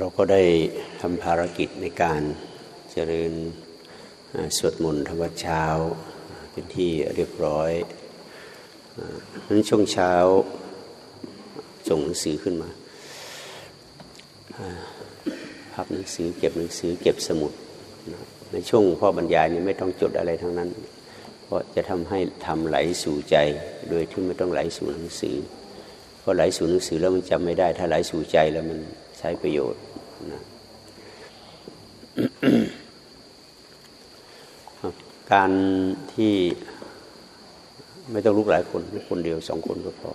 เราก็ได้ทำภารกิจในการเจริญสวดมนต์ธรรมเช้าเป็นที่เรียบร้อยนั้นช่วงเช้าส่งหนังสือขึ้นมาพับหนังสือเก็บหนังสือเก็บสมุด ในช่วงพ่อบรรยายนี่ไม่ต้องจดอะไรทั้งนั้น เพราะจะทำให้ทำไหลสู่ใจ โดยที่ไม่ต้องไหลสู่หนังสือ เพอไหลสู่หนังสือแล้วมันจำไม่ได้ ถ้าไหลสู่ใจแล้วมัน ใช้ประโยชน์นะการที่ไม่ต้องลุกหลายคนคนเดียวสองคนก็พอ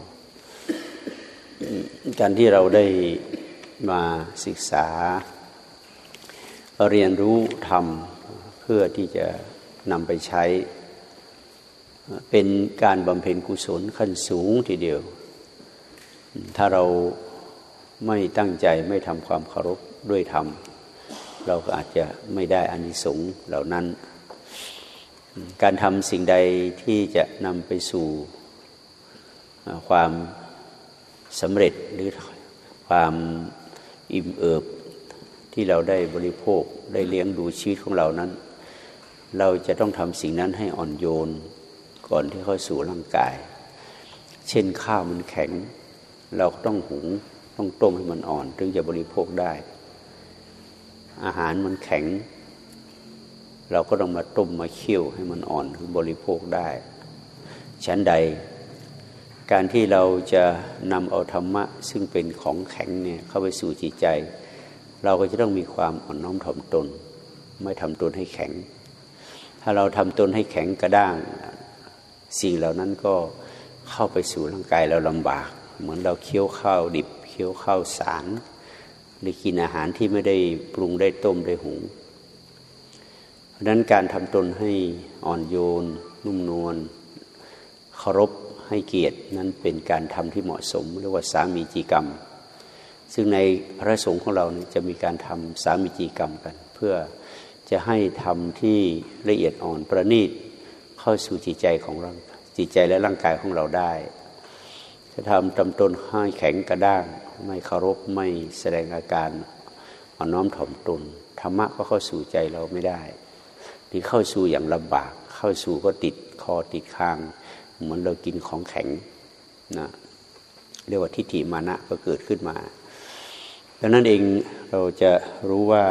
การที่เราได้มาศึกษา เรียนรู้ทำเพื่อที่จะนำไปใช้ เป็นการบำเพ็ญกุศลขั้นสูงทีเดียว ถ้าเรา ไม่ตั้งใจไม่ทำความเคารพด้วยธรรม เราก็อาจจะไม่ได้อานิสงส์เหล่านั้น การทำสิ่งใดที่จะนำไปสู่ความสำเร็จหรือความอิ่มเอิบที่เราได้บริโภคได้เลี้ยงดูชีวิตของเรานั้น เราจะต้องทำสิ่งนั้นให้อ่อนโยนก่อนที่เข้าสู่ร่างกาย เช่นข้าวมันแข็ง เราต้องหุง ต้องต้มให้มันอ่อน ถึงจะบริโภคได้ อาหารมันแข็ง เราก็ต้องมาต้มมาเคี่ยวให้มันอ่อนถึงบริโภคได้ชั้นใด การที่เราจะนำเอาธรรมะ ซึ่งเป็นของแข็งเนี่ยเข้าไปสู่จิตใจ เราก็จะต้องมีความอ่อนน้อมถ่อมตน ไม่ทำตนให้แข็ง ถ้าเราทำตนให้แข็งกระด้าง สิ่งเหล่านั้นก็เข้าไปสู่ร่างกายเราลำบาก เหมือนเราเคี้ยวข้าวดิบ คี้ยวข้าวสารหรือกินอาหารที่ไม่ได้ปรุงได้ต้มได้หุงเพราะนั้นการทำตนให้อ่อนโยน นุ่มนวลเคารพให้เกียรตินั้นเป็นการทำที่เหมาะสมเรียกว่าสามีจีกรรม ซึ่งในพระสงฆ์ของเราเจะมีการทำสามีจีกรรมกัน เพื่อจะให้ทำที่ละเอียดอ่อนประณีตเข้าสู่จิตใจของเราจิตใจและร่างกายของเราได้ จะทำตำตนให้แข็งกระด้าง ไม่เคารพไม่แสดงอาการอ่อนน้อมถ่อมตนธรรมะก็เข้าสู่ใจเราไม่ได้ที่เข้าสู่อย่างลำบาก เข้าสู่ก็ติดคอติดคาง เหมือนเรากินของแข็งนะเรียกว่าทิฏฐิมานะก็เกิดขึ้นมาดังนั้นเองเราจะรู้ว่า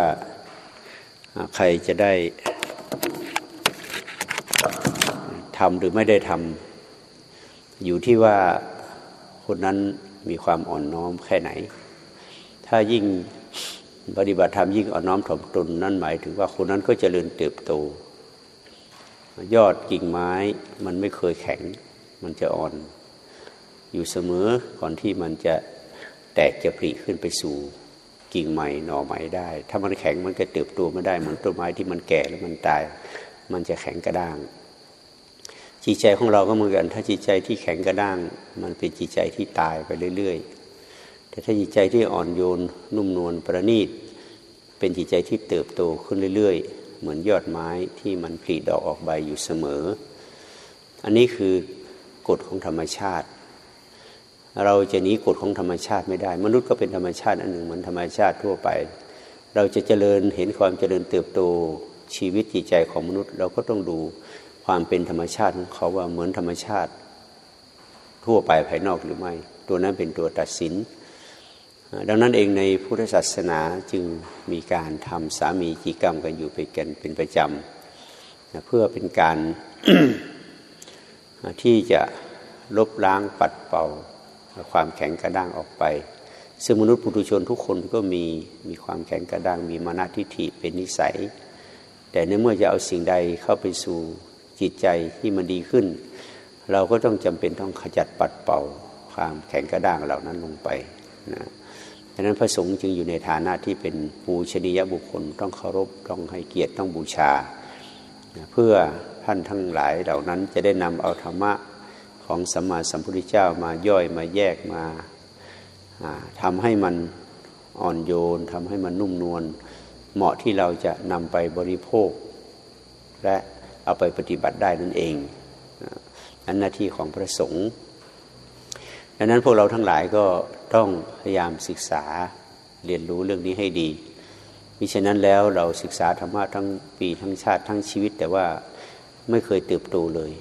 ใครจะได้ทำหรือไม่ได้ทำอยู่ที่ว่าคนนั้น มีความอ่อนน้อมแค่ไหน ถ้ายิ่งปฏิบัติธรรมยิ่งอ่อนน้อมถ่อมตนนั่นหมายถึงว่าคนนั้นก็จเจริญเติบโต ยอดกิ่งไม้มันไม่เคยแข็ง มันจะอ่อน อยู่เสมอก่อนที่มันจะแตกจะผลิขึ้นไปสู่กิ่งใหม่หน่อใหม่ได้ ถ้ามันแข็งมันก็เติบโตไม่ได้เหมือนต้นไม้ที่มันแก่แล้วมันตาย มันจะแข็งกระด้าง จิตใจของเราก็เหมือนกัน ถ้าจิตใจที่แข็งกระด้าง มันเป็นจิตใจที่ตายไปเรื่อย ๆ แต่ถ้าจิตใจที่อ่อนโยน นุ่มนวลประณีต เป็นจิตใจที่เติบโตขึ้นเรื่อย ๆ เหมือนยอดไม้ที่มันผลิดอกออกใบอยู่เสมอ อันนี้คือกฎของธรรมชาติ เราจะหนีกฎของธรรมชาติไม่ได้ มนุษย์ก็เป็นธรรมชาติอันหนึ่งเหมือนธรรมชาติทั่วไป เราจะเจริญเห็นความเจริญเติบโตชีวิตจิตใจของมนุษย์ เราก็ต้องดู ความเป็นธรรมชาติของเขาว่าเหมือนธรรมชาติ ทั่วไปภายนอกหรือไม่ ตัวนั้นเป็นตัวตัดสิน ดังนั้นเองในพุทธศาสนาจึงมีการทำสามีจีกรรมกันอยู่ไปกันเป็นประจำเพื่อเป็นการที่จะลบล้างปัดเป่าความแข็งกระด้างออกไป ซึ่งมนุษย์ปุถุชนทุกคนก็มีมีความแข็งกระด้างมีมานะทิฏฐิเป็นนิสัย แต่ในเมื่อจะเอาสิ่งใดเข้าไปสู่ จิตใจที่มันดีขึ้น เราก็ต้องจำเป็นต้องขจัดปัดเป่าความแข็งกระด้างเหล่านั้นลงไปนะดังนั้นพระสงฆ์จึงอยู่ในฐานะที่เป็นปูชนียบุคคลต้องเคารพต้องให้เกียรติต้องบูชา เพื่อท่านทั้งหลายเหล่านั้นจะได้นำเอาธรรมะของสัมมาสัมพุทธเจ้ามาย่อยมาแยกมาทำให้มันอ่อนโยนทำให้มันนุ่มนวลเหมาะที่เราจะนำไปบริโภค และ เอาไปปฏิบัติได้นั่นเองอันหน้าที่ของพระสงฆ์ดังนั้นพวกเราทั้งหลายก็ต้องพยายามศึกษาเรียนรู้เรื่องนี้ให้ดีมิฉะนั้นแล้วเราศึกษาธรรมะทั้งปีทั้งชาติทั้งชีวิต แต่ว่าไม่เคยเติบโตเลย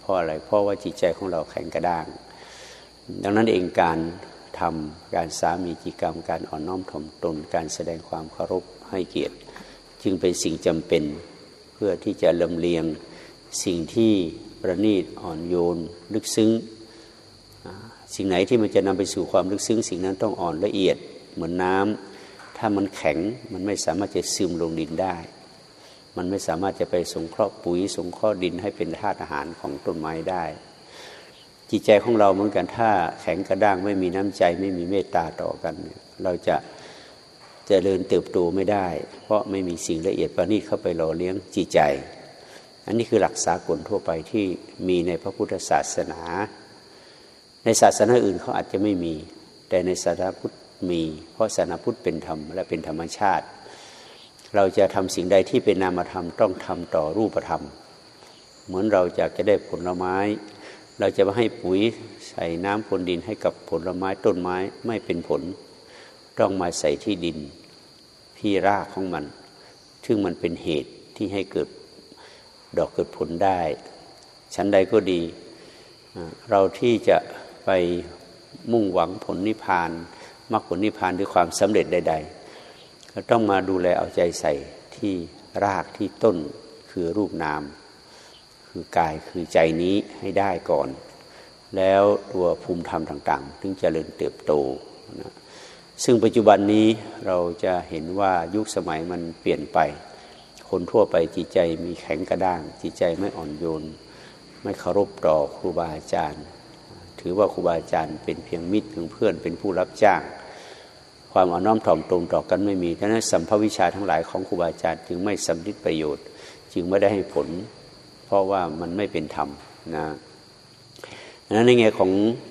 เพราะอะไร เพราะว่าจิตใจของเราแข็งกระด้าง ดังนั้นเองการทำการสามีจิกรรม การอ่อนน้อมถ่อมตน การแสดงความเคารพให้เกียรติ จึงเป็นสิ่งจำเป็น พื่อที่จะลำเลียงสิ่งที่ประณีตอ่อนโยน ลึกซึ้ง สิ่งไหนที่มันจะนำไปสู่ความลึกซึ้ง สิ่งนั้นต้องอ่อนละเอียดเหมือนน้ำถ้ามันแข็งมันไม่สามารถจะซึมลงดินได้ มันไม่สามารถจะไปสงเคราะห์ปุ๋ย สงเคราะห์ดินให้เป็นธาตุอาหารของต้นไม้ได้ จิตใจของเราเหมือนกันถ้าแข็งกระด้างไม่มีน้ำใจไม่มีเมตตาต่อกัน เราจะ จะเริญเติบโตไม่ได้ เพราะไม่มีสิ่งละเอียดประณีตเข้าไปหล่อเลี้ยงจิตใจ อันนี้คือหลักสากลทั่วไปที่มีในพระพุทธศาสนา ในศาสนาอื่นเขาอาจจะไม่มี แต่ในศาสนาพุทธมี เพราะศาสนาพุทธเป็นธรรมและเป็นธรรมชาติ เราจะทำสิ่งใดที่เป็นนามธรรมต้องทำต่อรูปธรรม เหมือนเราจะจะได้ผลไม้ เราจะมาให้ปุ๋ยใส่น้ำพรวนดินให้กับผลไม้ต้นไม้ไม่เป็นผล ต้องมาใส่ที่ดินที่รากของมัน ซึ่งมันเป็นเหตุที่ให้เกิดดอกเกิดผลได้ ชั้นใดก็ดี เราที่จะไปมุ่งหวังผลนิพพานมรรคผลนิพพานด้วยความสำเร็จใด ๆ ก็ต้องมาดูแลเอาใจใส่ที่รากที่ต้นคือรูปนาม คือกายคือใจนี้ให้ได้ก่อน แล้วตัวภูมิธรรมต่าง ๆ ถึงจเจริญเติบโตนะ ซึ่งปัจจุบันนี้เราจะเห็นว่ายุคสมัยมันเปลี่ยนไป คนทั่วไปจิตใจมีแข็งกระด้าง จิตใจไม่อ่อนโยน ไม่เคารพต่อครูบาอาจารย์ ถือว่าครูบาอาจารย์เป็นเพียงมิตรเพียงเพื่อนเป็นผู้รับจ้าง ความอ่อนน้อมถ่อมตรงต่อกันไม่มีดังนั้นสัมภวิชาทั้งหลายของครูบาอาจารย์จึงไม่สำลิดประโยชน์ จึงไม่ได้ให้ผล เพราะว่ามันไม่เป็นธรรมนะ นั้นในแง่ของ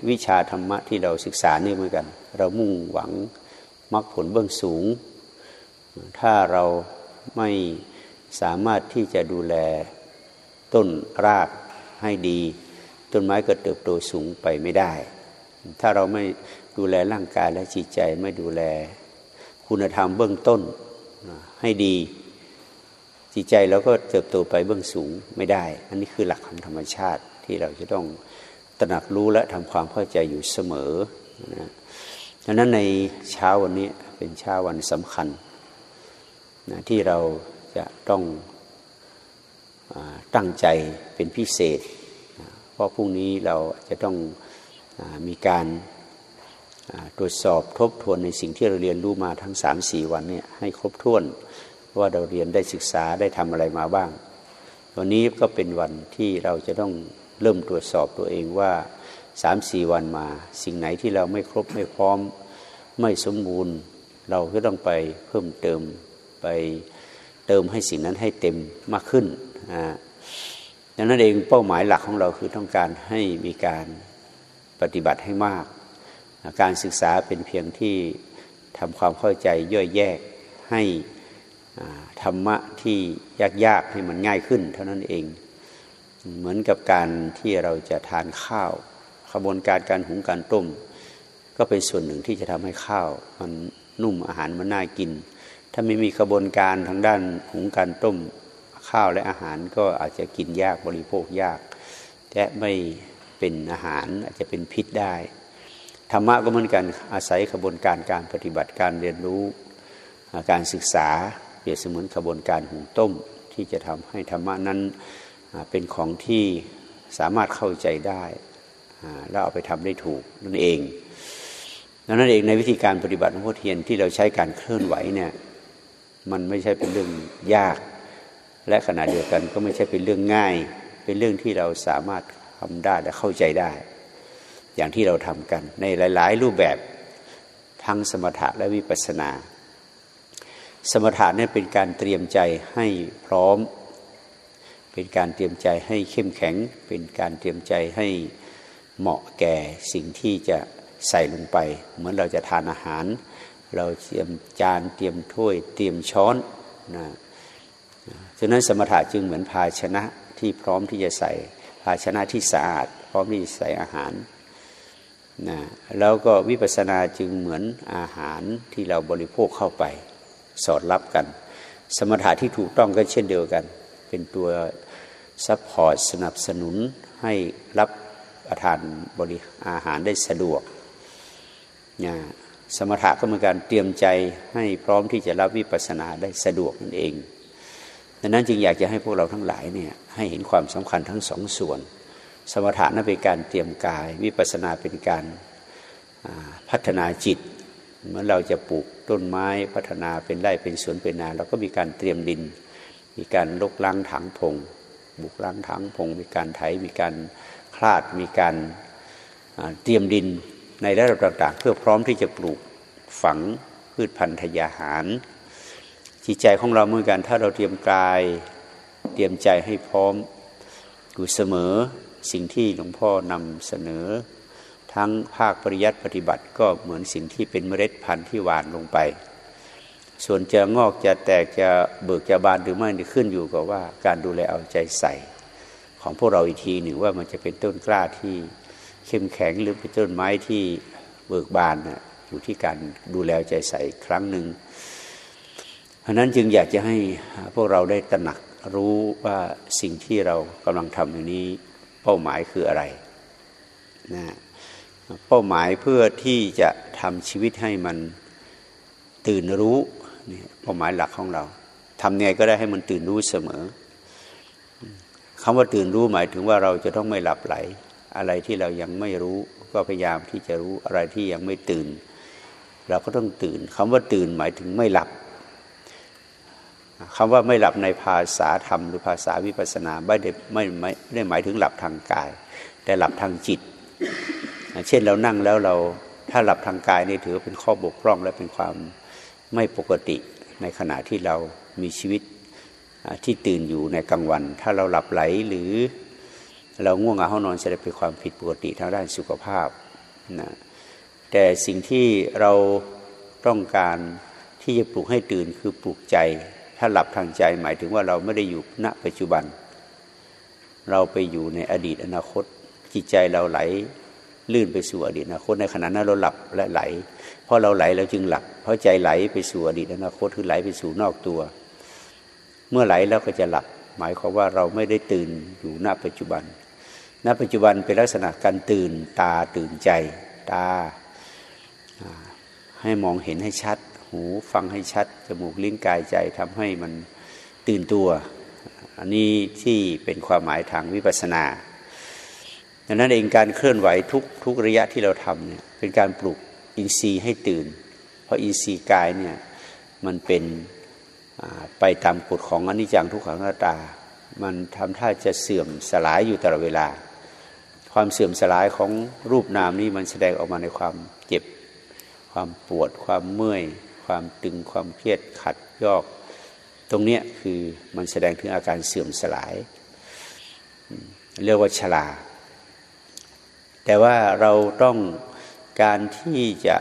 วิชาธรรมะที่เราศึกษานี่เหมือนกัน เรามุ่งหวังมรรคผลเบื้องสูง ถ้าเราไม่สามารถที่จะดูแลต้นรากให้ดี ต้นไม้ก็เติบโตสูงไปไม่ได้ ถ้าเราไม่ดูแลร่างกายและจิตใจไม่ดูแลคุณธรรมเบื้องต้นให้ดี จิตใจเราก็เติบโตไปเบื้องสูงไม่ได้ อันนี้คือหลักของธรรมชาติที่เราจะต้อง ตระหนักรู้และทำความเข้าใจอยู่เสมอนะดังนั้นในเช้าวันนี้เป็นเช้าวันสำคัญนะที่เราจะต้องอตั้งใจเป็นพิเศษเพราะพรุ่งนี้เราจะต้องอมีการตรวจสอบทบทวนในสิ่งที่เราเรียนรู้มาทั้งสามสี่วันเนี่ยให้ครบถ้วนว่าเราเรียนได้ศึกษาได้ทำอะไรมาบ้าง วันนี้ก็เป็นวันที่เราจะต้อง เริ่มตรวจสอบตัวเองว่าสามสี่วันมา สิ่งไหนที่เราไม่ครบไม่พร้อมไม่สมบูรณ์ เราก็ต้องไปเพิ่มเติมไปเติมให้สิ่งนั้นให้เต็มมากขึ้นอ่าดังนั้นเองเป้าหมายหลักของเราคือต้องการให้มีการปฏิบัติให้มาก การศึกษาเป็นเพียงที่ทำความเข้าใจย่อยแยกให้ธรรมะที่ยากๆให้มันง่ายขึ้น เท่านั้นเอง เหมือนกับการที่เราจะทานข้าวขบวนการการหุงการต้ม ก็เป็นส่วนหนึ่งที่จะทำให้ข้าว มันนุ่มอาหารมันน่ากิน ถ้าไม่มีขบวนการทางด้านหุงการต้มข้าวและอาหารก็อาจจะกินยากบริโภคยากและไม่เป็นอาหารอาจจะเป็นพิษได้ธรรมะก็เหมือนกันอาศัยขบวนการการปฏิบัติการเรียนรู้การศึกษาเปรียบเสมือนขบวนการหุงต้มที่จะทำให้ธรรมะนั้น เป็นของที่สามารถเข้าใจได้แล้วเอาไปทำได้ถูกนั่นเองดังนั้นเองในวิธีการปฏิบัติของพ่อเทียนที่เราใช้การเคลื่อนไหวเนี่ยมันไม่ใช่เป็นเรื่องยาก และขณะเดียวกันก็ไม่ใช่เป็นเรื่องง่าย เป็นเรื่องที่เราสามารถทำได้และเข้าใจได้ อย่างที่เราทำกัน ในหลาย ๆ รูปแบบทั้งสมถะและวิปัสสนา สมถะนี่เป็นการเตรียมใจให้พร้อม เป็นการเตรียมใจให้เข้มแข็ง เป็นการเตรียมใจให้เหมาะแก่สิ่งที่จะใส่ลงไป เหมือนเราจะทานอาหาร เราเตรียมจานเตรียมถ้วย เตรียมช้อนนะฉะนั้นสมถะจึงเหมือนภาชนะที่พร้อมที่จะใส่ภาชนะที่สะอาด พร้อมที่จะใส่อาหารนะแล้วก็วิปัสสนาจึงเหมือนอาหารที่เราบริโภคเข้าไป สอดรับกัน สมถะที่ถูกต้องก็เช่นเดียวกัน เป็นตัว support สนับสนุนให้รับประทานบริอาหารได้สะดวกนะสมถะก็เป็นการเตรียมใจให้พร้อมที่จะรับวิปัสสนาได้สะดวกนั่นเองดังนั้นจึงอยากจะให้พวกเราทั้งหลายเนี่ยให้เห็นความสำคัญทั้งสองส่วน สมถะนั้นเป็นการเตรียมกาย วิปัสสนาเป็นการพัฒนาจิต เมื่อเราจะปลูกต้นไม้พัฒนาเป็นไร่เป็นสวนเป็นนาเราก็มีการเตรียมดิน มีการลกล้างถังพง บุกล้างถังพง มีการไถ มีการคลาด มีการเตรียมดินในระดับต่างๆ เพื่อพร้อมที่จะปลูกฝังพืชพันธุ์ทยาหารจิตใจของเราเหมือนกัน ถ้าเราเตรียมกาย เตรียมใจให้พร้อมอยู่เสมอสิ่งที่หลวงพ่อนำเสนอ ทั้งภาคปริยัติปฏิบัติก็เหมือนสิ่งที่เป็นเมล็ดพันธุ์ที่หวานลงไป ส่วนจะงอกจะแตกจะเบิกจะบานหรือไม่นี่ขึ้นอยู่กับว่าการดูแลเอาใจใส่ ของพวกเราอีกทีหนึ่งว่ามันจะเป็นต้นกล้าที่เข้มแข็งหรือเป็นต้นไม้ที่เบิกบานนะอยู่ที่การดูแลใจใส่ครั้งหนึ่งเพราะนั้นจึงอยากจะให้พวกเราได้ตระหนักรู้ว่าสิ่งที่เรากำลังทำอยู่นี้เป้าหมายคืออะไรนะเป้าหมายเพื่อที่จะทำชีวิตให้มันตื่นรู้ เป้าหมายหลักของเราทำไงก็ได้ให้มันตื่นรู้เสมอคำว่าตื่นรู้หมายถึงว่าเราจะต้องไม่หลับไหล อะไรที่เรายังไม่รู้ ก็พยายามที่จะรู้อะไรที่ยังไม่ตื่น เราก็ต้องตื่นคำว่าตื่นหมายถึงไม่หลับคำว่าไม่หลับในภาษาธรรมหรือภาษาวิปัสนาไม่ได้ไม่ไม่ได้หมายถึงหลับทางกาย แต่หลับทางจิต เช่นเรานั่งแล้วเราถ้าหลับทางกายนี่ถือเป็นข้อบกพร่องและเป็นความไม่ปกติ ในขณะที่เรามีชีวิตที่ตื่นอยู่ในกลางวัน ถ้าเราหลับไหลหรือเราง่วงเหงาห้องนอนจะได้เป็นความผิดปกติทางด้านสุขภาพนะแต่สิ่งที่เราต้องการที่จะปลุกให้ตื่นคือปลุกใจ ถ้าหลับทางใจหมายถึงว่าเราไม่ได้อยู่ณปัจจุบัน เราไปอยู่ในอดีตอนาคตจิตใจเราไหลลื่นไปสู่อดีตอนาคตในขณะนั้นเราหลับและไหล เพราะเราไหลเราจึงหลับเพราะใจไหลไปสู่อดีตอนาคตคือไหลไปสู่นอกตัว เมื่อไหลแล้วก็จะหลับ หมายความว่าเราไม่ได้ตื่นอยู่ณปัจจุบันณปัจจุบันเป็นลักษณะการตื่นตาตื่นใจตา ให้มองเห็นให้ชัด หูฟังให้ชัด จมูกลิ้นกายใจทำให้มันตื่นตัว อันนี้ที่เป็นความหมายทางวิปัสสนาดังนั้นเองการเคลื่อนไหวทุกทุกระยะที่เราทำเนี่ยเป็นการปลุก อินทรีย์ให้ตื่น เพราะอินทรีย์กายเนี่ยมันเป็นไปตามกฎของอนิจจังทุกขังหน้าตา มันทำท่าจะเสื่อมสลายอยู่ตลอดเวลา ความเสื่อมสลายของรูปนามนี้มันแสดงออกมาในความเจ็บ ความปวด ความเมื่อย ความตึง ความเครียด ขัดยอก ตรงเนี้ยคือมันแสดงถึงอาการเสื่อมสลาย เรียกว่าชราแต่ว่าเราต้อง การที่จะ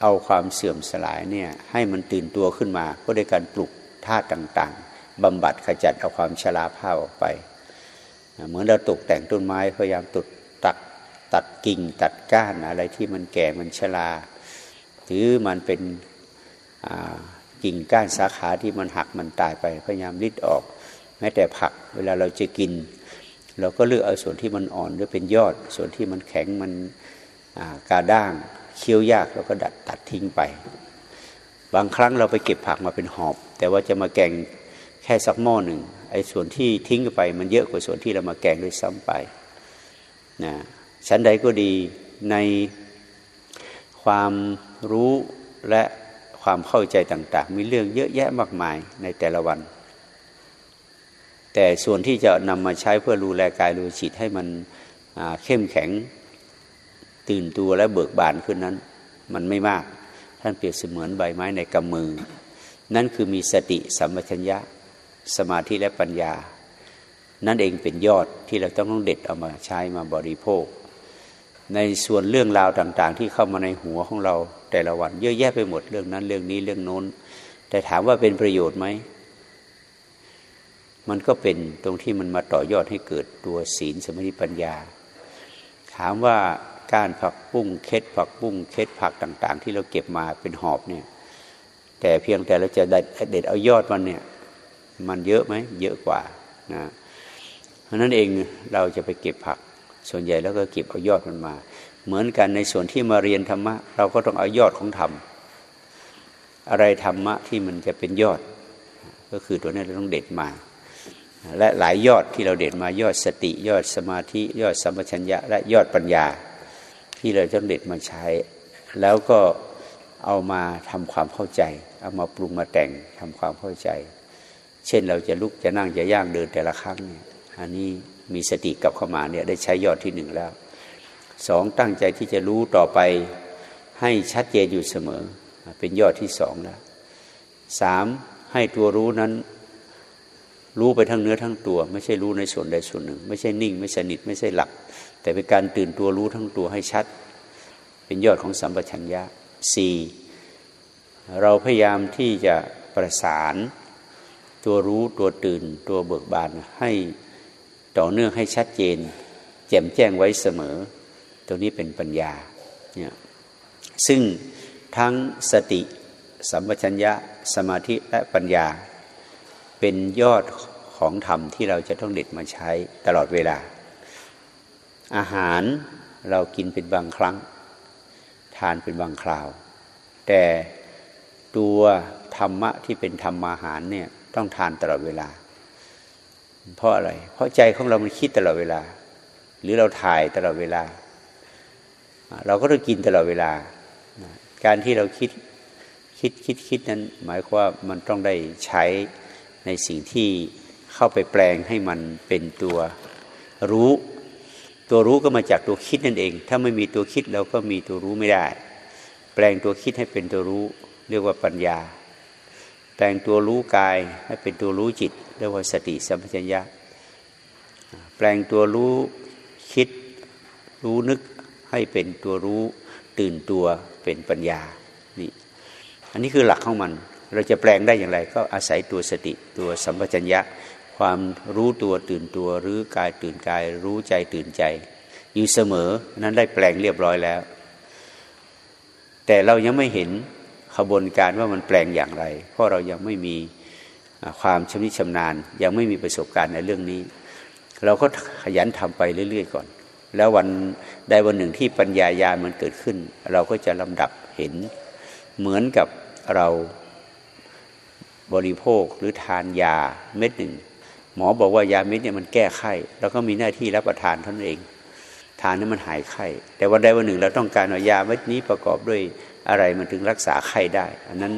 เอาความเสื่อมสลายเนี่ยให้มันตื่นตัวขึ้นมาก็ด้วยการปลุกธาตุต่าง ๆบำบัดขจัดเอาความชราภาพออกไปเหมือนเราตกแต่งต้นไม้พยายามตุดตัดตัดกิ่งตัดก้านอะไรที่มันแก่มันชราหรือมันเป็นกิ่งก้านสาขาที่มันหักมันตายไปพยายามริดออก แม้แต่ผักเวลาเราจะกิน เราก็เลือกเอาส่วนที่มันอ่อนหรือเป็นยอด ส่วนที่มันแข็งมัน กาด้างเคี้ยวยากเราก็ดัดตัดทิ้งไป บางครั้งเราไปเก็บผักมาเป็นหอบ แต่ว่าจะมาแกงแค่สักหม้อหนึ่งไอ้ส่วนที่ทิ้งไป มันเยอะกว่าส่วนที่เรามาแกงด้วยซ้ำไปนะชั้นใดก็ดีในความรู้และความเข้าใจต่างๆ มีเรื่องเยอะแยะมากมายในแต่ละวัน แต่ส่วนที่จะนำมาใช้เพื่อรูแลกายรูจิตให้มันเข้มแข็ง ตื่นตัวและเบิกบานขึ้นนั้น มันไม่มาก ท่านเปรียบเสมือนใบไม้ในกำมือ นั่นคือมีสติสัมปชัญญะ สมาธิและปัญญา นั่นเองเป็นยอดที่เราต้องต้องเด็ดเอามาใช้มาบริโภค ในส่วนเรื่องราวต่างๆ ที่เข้ามาในหัวของเราแต่ละวันเยอะแยะไปหมดเรื่องนั้นเรื่องนี้เรื่องโน้น แต่ถามว่าเป็นประโยชน์ไหมมันก็เป็นตรงที่มันมาต่อยอดให้เกิดตัวศีลสมาธิปัญญา ถามว่า ก้านผักบุ้งเคล็ดผักบุ้งเคล็ดผักต่าง ๆ ที่เราเก็บมาเป็นหอบเนี่ย แต่เพียงแต่เราจะเด็ดเอายอดมันเนี่ย มันเยอะไหมเยอะกว่านะเพราะนั้นเองเราจะไปเก็บผัก ส่วนใหญ่แล้วก็เก็บเอายอดมันมา เหมือนกันในส่วนที่มาเรียนธรรมะ เราก็ต้องเอายอดของธรรมอะไรธรรมะที่มันจะเป็นยอด ก็คือตัวนี้เราต้องเด็ดมาและหลายยอดที่เราเด็ดมายอดสติยอดสมาธิยอดสัมปชัญญะและยอดปัญญา ที่เราต้องเด็ดมาใช้ แล้วก็เอามาทำความเข้าใจ เอามาปรุงมาแต่งทำความเข้าใจ เช่นเราจะลุกจะนั่งจะย่างเดินแต่ละครั้งเนี่ยอันนี้มีสติกับเข้ามาเนี่ยได้ใช้ยอดที่หนึ่งแล้วสองตั้งใจที่จะรู้ต่อไปให้ชัดเจนอยู่เสมอ เป็นยอดที่สองแล้วสามให้ตัวรู้นั้น รู้ไปทั้งเนื้อทั้งตัว ไม่ใช่รู้ในส่วนใดส่วนหนึ่ง ไม่ใช่นิ่ง ไม่สนิทไม่ใช่หลับ แต่เป็นการตื่นตัวรู้ทั้งตัวให้ชัด เป็นยอดของสัมปชัญญะสี่เราพยายามที่จะประสาน ตัวรู้ตัวตื่น ตัวเบิกบานให้ต่อเนื่องให้ชัดเจน แจ่มแจ้งไว้เสมอ ตรงนี้เป็นปัญญาเนี่ยซึ่งทั้งสติ สัมปชัญญะ สมาธิและปัญญา เป็นยอดของธรรมที่เราจะต้องเด็ดมาใช้ตลอดเวลา อาหารเรากินเป็นบางครั้ง ทานเป็นบางคราว แต่ตัวธรรมะที่เป็นธรรมาหารเนี่ยต้องทานตลอดเวลา เพราะอะไร เพราะใจของเรามันคิดตลอดเวลา หรือเราถ่ายตลอดเวลา เราก็ต้องกินตลอดเวลา การที่เราคิดคิดคิดคิดนั้น หมายความว่ามันต้องได้ใช้ในสิ่งที่เข้าไปแปลงให้มันเป็นตัวรู้ ตัวรู้ก็มาจากตัวคิดนั่นเอง ถ้าไม่มีตัวคิดเราก็มีตัวรู้ไม่ได้ แปลงตัวคิดให้เป็นตัวรู้ เรียกว่าปัญญา แปลงตัวรู้กายให้เป็นตัวรู้จิต เรียกว่าสติสัมปชัญญะ แปลงตัวรู้คิดรู้นึกให้เป็นตัวรู้ตื่นตัวเป็นปัญญานี่อันนี้คือหลักของมัน เราจะแปลงได้อย่างไร ก็อาศัยตัวสติตัวสัมปชัญญะ ความรู้ตัวตื่นตัวหรือกายตื่นกาย รู้ใจตื่นใจ อยู่เสมอนั้นได้แปลงเรียบร้อยแล้ว แต่เรายังไม่เห็นขบวนการว่ามันแปลงอย่างไร เพราะเรายังไม่มีความชำนิชำนาญ ยังไม่มีประสบการณ์ในเรื่องนี้ เราก็ขยันทำไปเรื่อย ๆ ก่อน แล้ววันใดวันหนึ่งที่ปัญญายามันเกิดขึ้น เราก็จะลำดับเห็นเหมือนกับเราบริโภคหรือทานยาเม็ดหนึ่ง หมอบอกว่ายาเม็ดเนี่ยมันแก้ไข้เราก็มีหน้าที่รับประทานท่านเอง ทานนั้นมันหายไข้ แต่วันใดวันหนึ่งเราต้องการว่ายาเม็ดนี้ประกอบด้วยอะไรมันถึงรักษาไข้ได้ อันนั้น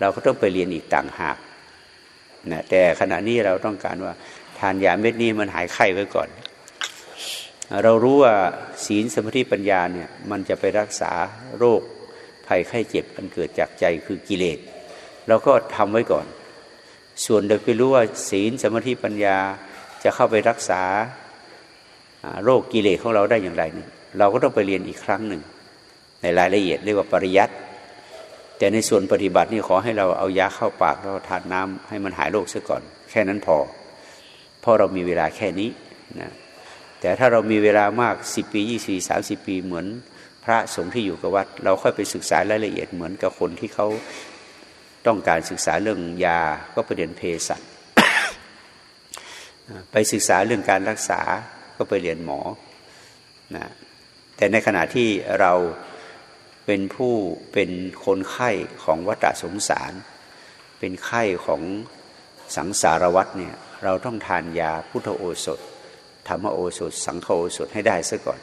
เราก็ต้องไปเรียนอีกต่างหากนะแต่ขณะนี้เราต้องการว่าทานยาเม็ดนี้มันหายไข้ไว้ก่อน เรารู้ว่าศีลสมาธิปัญญาเนี่ยมันจะไปรักษาโรคภัยไข้เจ็บมันเกิดจากใจคือกิเลสเราก็ทำไว้ก่อน ส่วนเด็กไปรู้ว่าศีลสมาธิปัญญาจะเข้าไปรักษาโรคกิเลสของเราได้อย่างไรเนี่ยเราก็ต้องไปเรียนอีกครั้งหนึ่ง ในรายละเอียดเรียกว่าปริยัติแต่ในส่วนปฏิบัตินี่ขอให้เราเอายาเข้าปากแล้วทานน้ำให้มันหายโรคซะก่อน แค่นั้นพอ เพราะเรามีเวลาแค่นี้นะแต่ถ้าเรามีเวลามากสิบปียี่สี่สามสิบปีเหมือนพระสงฆ์ที่อยู่กับวัด เราค่อยไปศึกษารายละเอียดเหมือนกับคนที่เขา ต้องการศึกษาเรื่องยาก็ไปเรียนเภสัชไปศึกษาเรื่องการรักษาก็ไปเรียนหมอนะแต่ในขณะที่เราเป็นผู้เป็นคนไข้ของวัฏสงสาร เป็นไข้ของสังสารวัฏเนี่ยเราต้องทานยาพุทธโอสถ ธรรมโอสถ สังฆโอสถให้ได้ซะก่อน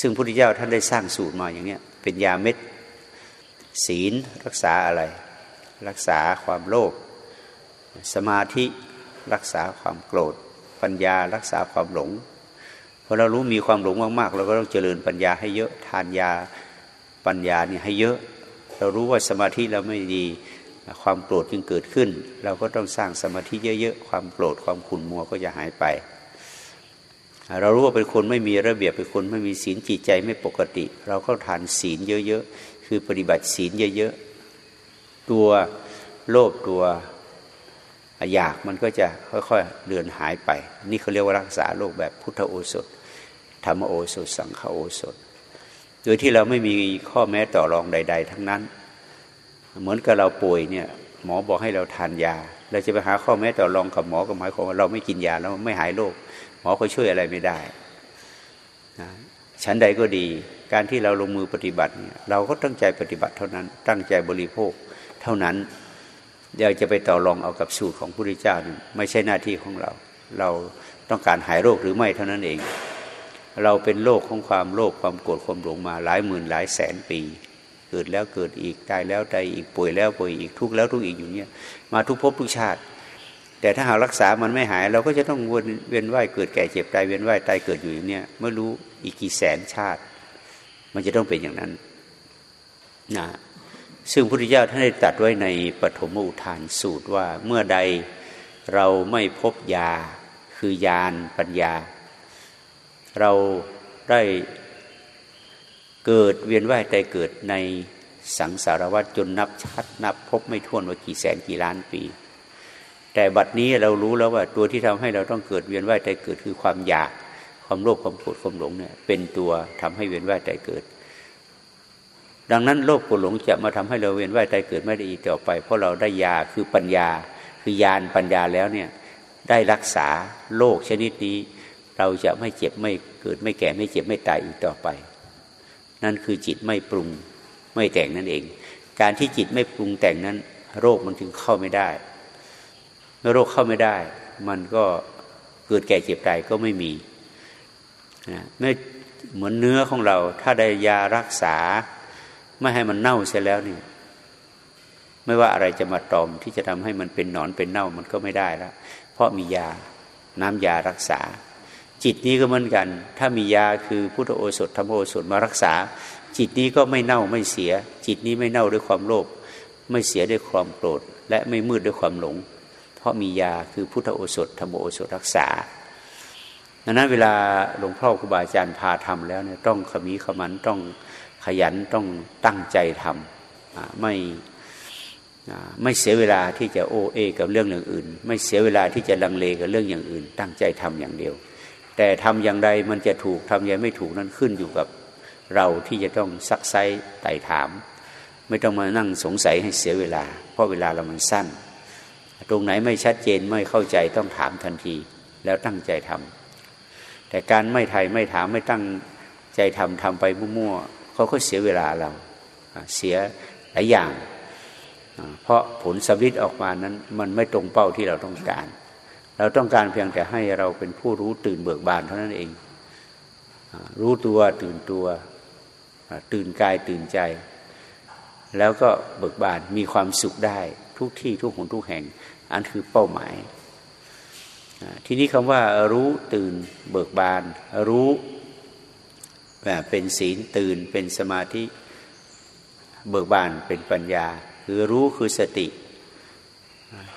ซึ่งพระพุทธเจ้าท่านได้สร้างสูตรมาอย่างเนี้ยเป็นยาเม็ดศีลรักษาอะไร รักษาความโลภสมาธิรักษาความโกรธ ปัญญารักษาความหลงพอเรารู้มีความหลงมากๆเราก็ต้องเจริญปัญญาให้เยอะทานยาปัญญาเนี่ยให้เยอะ เรารู้ว่าสมาธิเราไม่ดีความโกรธจึงเกิดขึ้น เราก็ต้องสร้างสมาธิเยอะๆความโกรธความขุ่นมัวก็จะหายไป เรารู้ว่าเป็นคนไม่มีระเบียบเป็นคนไม่มีศีลจิตใจไม่ปกติ เราก็ทานศีลเยอะๆคือปฏิบัติศีลเยอะๆ ตัวโลภตัวอยากมันก็จะค่อยๆเลือนหายไป นี่เขาเรียกว่ารักษาโรคแบบพุทธโอสถ ธรรมโอสถ สังฆโอสถ โดยที่เราไม่มีข้อแม้ต่อรองใด ๆ ทั้งนั้น เหมือนกับเราป่วยเนี่ยหมอบอกให้เราทานยา เราจะไปหาข้อแม้ต่อรองกับหมอก็หมายความว่าเราไม่กินยาแล้วไม่หายโรคหมอก็ช่วยอะไรไม่ได้นะชั้นใดก็ดี การที่เราลงมือปฏิบัติเนี่ยเราก็ตั้งใจปฏิบัติเท่านั้น ตั้งใจบริโภค เท่านั้นเราจะไปต่อรองเอากับสูตรของพระพุทธเจ้าไม่ใช่หน้าที่ของเรา เราต้องการหายโรคหรือไม่เท่านั้นเอง เราเป็นโรคของความโลภความโกรธความหลงมาหลายหมื่นหลายแสนปี เกิดแล้วเกิดอีกตายแล้วตายอีกป่วยแล้วป่วยอีกทุกแล้วทุกอีกอยู่เนี่ยมาทุกภพทุกชาติ แต่ถ้าหารักษามันไม่หาย เราก็จะต้องวนเวียนว่ายเกิดแก่เจ็บตายเวียนว่ายตายเกิดอยู่อย่างเนี้ยไม่รู้อีกกี่แสนชาติ มันจะต้องเป็นอย่างนั้นนะ ซึ่งพระพุทธเจ้าท่านได้ตรัสไว้ในปฐมอุทานสูตรว่าเมื่อใดเราไม่พบยาคือญาณปัญญา เราได้เกิดเวียนว่ายใจเกิดในสังสารวัฏจนนับชัดนับพบไม่ถ้วนว่ากี่แสนกี่ล้านปี แต่บัดนี้เรารู้แล้วว่าตัวที่ทำให้เราต้องเกิดเวียนว่ายใจเกิดคือความอยากความโลภความโกรธความหลงเนี่ยเป็นตัวทำให้เวียนว่ายใจเกิด ดังนั้นโลภโกรธหลงจะมาทำให้เราเวียนว่ายใจเกิดไม่ได้อีกต่อไป เพราะเราได้ยาคือปัญญา คือญาณปัญญาแล้วเนี่ยได้รักษาโรคชนิดนี้ เราจะไม่เจ็บไม่เกิดไม่แก่ไม่เจ็บไม่ตายอีกต่อไป นั่นคือจิตไม่ปรุงไม่แต่งนั่นเอง การที่จิตไม่ปรุงแต่งนั้น โรคมันถึงเข้าไม่ได้เมื่อโรคเข้าไม่ได้ มันก็เกิดแก่เจ็บตายก็ไม่มีนะไม่เหมือนเนื้อของเราถ้าได้ยารักษา ไม่ให้มันเน่าเสียแล้วนี่ไม่ว่าอะไรจะมาตอมที่จะทำให้มันเป็นหนอนเป็นเน่ามันก็ไม่ได้แล้วเพราะมียาน้ำยารักษา จิตนี้ก็เหมือนกัน ถ้ามียาคือพุทธโอสถธรรมโอสถมารักษา จิตนี้ก็ไม่เน่าไม่เสีย จิตนี้ไม่เน่าด้วยความโลภไม่เสียด้วยความโกรธและไม่มืดด้วยความหลง เพราะมียาคือพุทธโอสถธรรมโอสถรักษาดังนั้นเวลาหลวงพ่อครูบาอาจารย์พาทำแล้วเนี่ยต้องขมีขมันต้อง ขยันต้องตั้งใจทำไม่ไม่เสียเวลาที่จะโอเอ กับเรื่องอย่างอื่น ไม่เสียเวลาที่จะลังเลกับเรื่องอย่างอื่น ตั้งใจทำอย่างเดียว แต่ทำอย่างใดมันจะถูกทำอย่างไม่ถูกนั้นขึ้นอยู่กับเราที่จะต้องซักไซไต่ถาม ไม่ต้องมานั่งสงสัยให้เสียเวลา เพราะเวลาเรามันสั้น ตรงไหนไม่ชัดเจนไม่เข้าใจต้องถามทันที แล้วตั้งใจทำแต่การไม่ไทยไม่ถามไม่ตั้งใจทำทำไปมั่วๆ เขาก็เสียเวลาเราเสียหลายอย่าง เพราะผลสวิตออกมานั้น มันไม่ตรงเป้าที่เราต้องการ เราต้องการเพียงแต่ให้เราเป็นผู้รู้ตื่นเบิกบานเท่านั้นเอง รู้ตัวตื่นตัว ตื่นกายตื่นใจ แล้วก็เบิกบานมีความสุขได้ทุกที่ทุกหนทุกแห่ง อันคือเป้าหมาย ทีนี้คำว่ารู้ตื่นเบิกบาน รู้ เป็นศีลตื่นเป็นสมาธิเบิกบานเป็นปัญญา คือรู้คือสติ